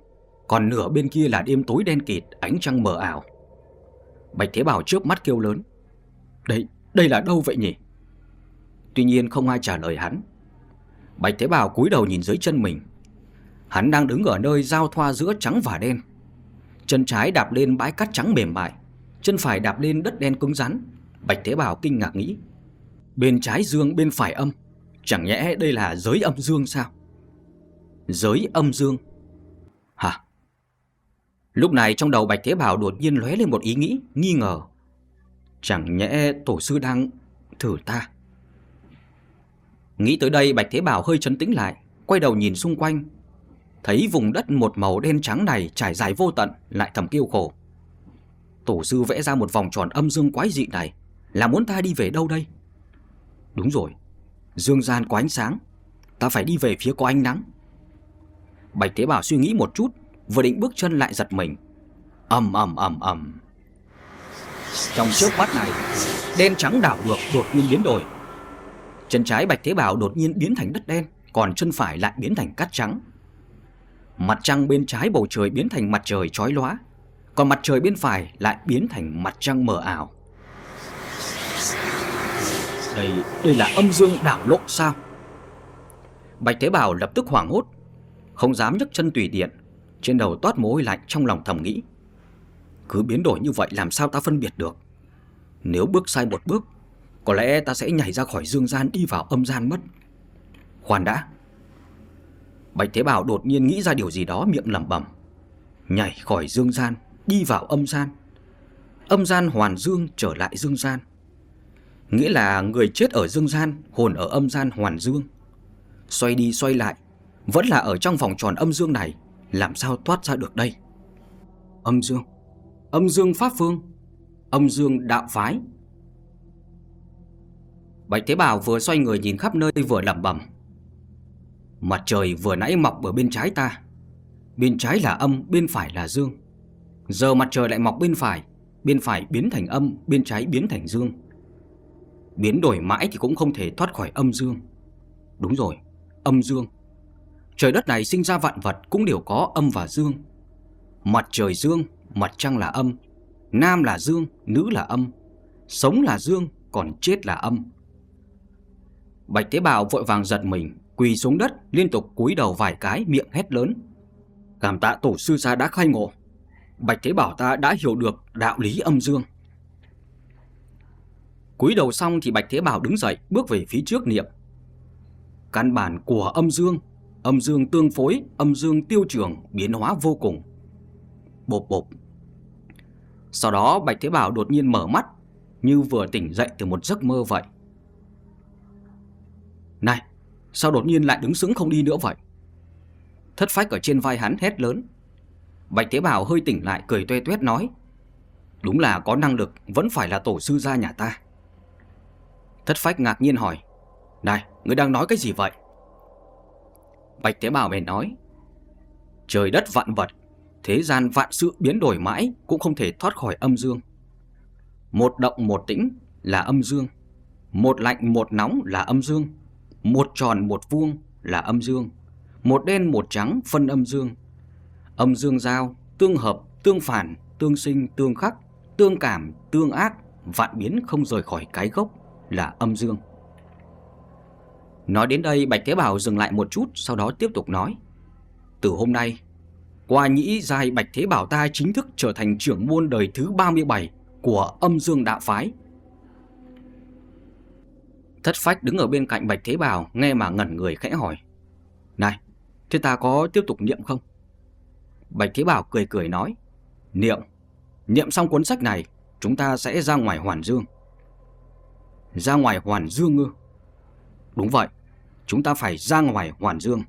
còn nửa bên kia là đêm tối đen kịt ánh trăng mờ ảo. Bạch Thế Bảo trước mắt kêu lớn Đây, đây là đâu vậy nhỉ? Tuy nhiên không ai trả lời hắn. Bạch Thế Bảo cúi đầu nhìn dưới chân mình. Hắn đang đứng ở nơi giao thoa giữa trắng và đen. Chân trái đạp lên bãi cát trắng mềm mại Chân phải đạp lên đất đen cứng rắn. Bạch Thế Bảo kinh ngạc nghĩ Bên trái dương bên phải âm Chẳng nhẽ đây là giới âm dương sao? Giới âm dương? Lúc này trong đầu Bạch Thế Bảo đột nhiên lóe lên một ý nghĩ, Nghi ngờ. Chẳng nhẽ tổ sư đang thử ta? Nghĩ tới đây, Bạch Thế Bảo hơi chấn tĩnh lại, Quay đầu nhìn xung quanh. Thấy vùng đất một màu đen trắng này trải dài vô tận, Lại thầm kêu khổ. Tổ sư vẽ ra một vòng tròn âm dương quái dị này, Là muốn ta đi về đâu đây? Đúng rồi, Dương gian có ánh sáng, Ta phải đi về phía có ánh nắng. Bạch Thế Bảo suy nghĩ một chút Vừa định bước chân lại giật mình. Ầm ầm ầm ầm. Trong trước mắt này Đen trắng đảo ngược đột nhiên biến đổi. Chân trái Bạch Thế Bảo đột nhiên biến thành đất đen Còn chân phải lại biến thành cát trắng. Mặt trăng bên trái bầu trời biến thành mặt trời chói lóa Còn mặt trời bên phải lại biến thành mặt trăng mờ ảo. Đây, đây là âm dương đảo lộn sao? Bạch Thế Bảo lập tức hoảng hốt Không dám nhấc chân tùy điện trên đầu toát mồ hôi lạnh trong lòng thầm nghĩ Cứ biến đổi như vậy làm sao ta phân biệt được Nếu bước sai một bước Có lẽ ta sẽ nhảy ra khỏi dương gian đi vào âm gian mất Khoan đã Bạch Thế Bảo đột nhiên nghĩ ra điều gì đó miệng lẩm bẩm, nhảy khỏi dương gian, đi vào âm gian. Âm gian hoàn dương trở lại dương gian. Nghĩa là người chết ở dương gian, hồn ở âm gian hoàn dương. Xoay đi xoay lại, vẫn là ở trong vòng tròn âm dương này, làm sao thoát ra được đây? Âm dương, âm dương pháp phương, âm dương đạo phái. Bạch Thế Bảo vừa xoay người nhìn khắp nơi vừa lẩm bẩm. Mặt trời vừa nãy mọc ở bên trái ta, bên trái là âm, bên phải là dương. Giờ mặt trời lại mọc bên phải, bên phải biến thành âm, bên trái biến thành dương. Biến đổi mãi thì cũng không thể thoát khỏi âm dương. Đúng rồi, âm dương. Trời đất này sinh ra vạn vật cũng đều có âm và dương. Mặt trời dương, mặt trăng là âm, nam là dương, nữ là âm, sống là dương, còn chết là âm. Bạch Tế Bào vội vàng giật mình, quỳ xuống đất, liên tục cúi đầu vài cái, miệng hét lớn. Cảm tạ tổ sư gia đã khai ngộ. Bạch Thế Bảo ta đã hiểu được đạo lý âm dương. Cúi đầu xong thì Bạch Thế Bảo đứng dậy, bước về phía trước niệm. Căn bản của âm dương, âm dương tương phối, âm dương tiêu trường, biến hóa vô cùng. Bộp bộp. Sau đó Bạch Thế Bảo đột nhiên mở mắt, như vừa tỉnh dậy từ một giấc mơ vậy. Này, sao đột nhiên lại đứng sững không đi nữa vậy? Thất phách ở trên vai hắn hét lớn. Bạch Thế Bảo hơi tỉnh lại cười tuê tuét nói. Đúng là có năng lực vẫn phải là tổ sư gia nhà ta. Thất phách ngạc nhiên hỏi. Này, ngươi đang nói cái gì vậy? Bạch tế Bảo bèn nói. Trời đất vạn vật, thế gian vạn sự biến đổi mãi cũng không thể thoát khỏi âm dương. Một động một tĩnh là âm dương, một lạnh một nóng là âm dương, một tròn một vuông là âm dương, một đen một trắng phân âm dương. Âm dương giao, tương hợp, tương phản, tương sinh, tương khắc, tương cảm, tương ác, vạn biến không rời khỏi cái gốc là âm dương. Nói đến đây, Bạch Thế Bảo dừng lại một chút, Sau đó tiếp tục nói. Từ hôm nay, Qua nhĩ giai Bạch Thế Bảo ta chính thức trở thành trưởng môn đời thứ 37 Của âm dương đạo phái. Thất phách đứng ở bên cạnh Bạch Thế Bảo, Nghe mà ngẩn người khẽ hỏi. Này, Thế ta có tiếp tục niệm không? Bạch Thế Bảo cười cười nói. Niệm. Niệm xong cuốn sách này, Chúng ta sẽ ra ngoài Hoàn Dương. Ra ngoài Hoàn Dương ư? Đúng vậy. Chúng ta phải ra ngoài Hoàn Dương.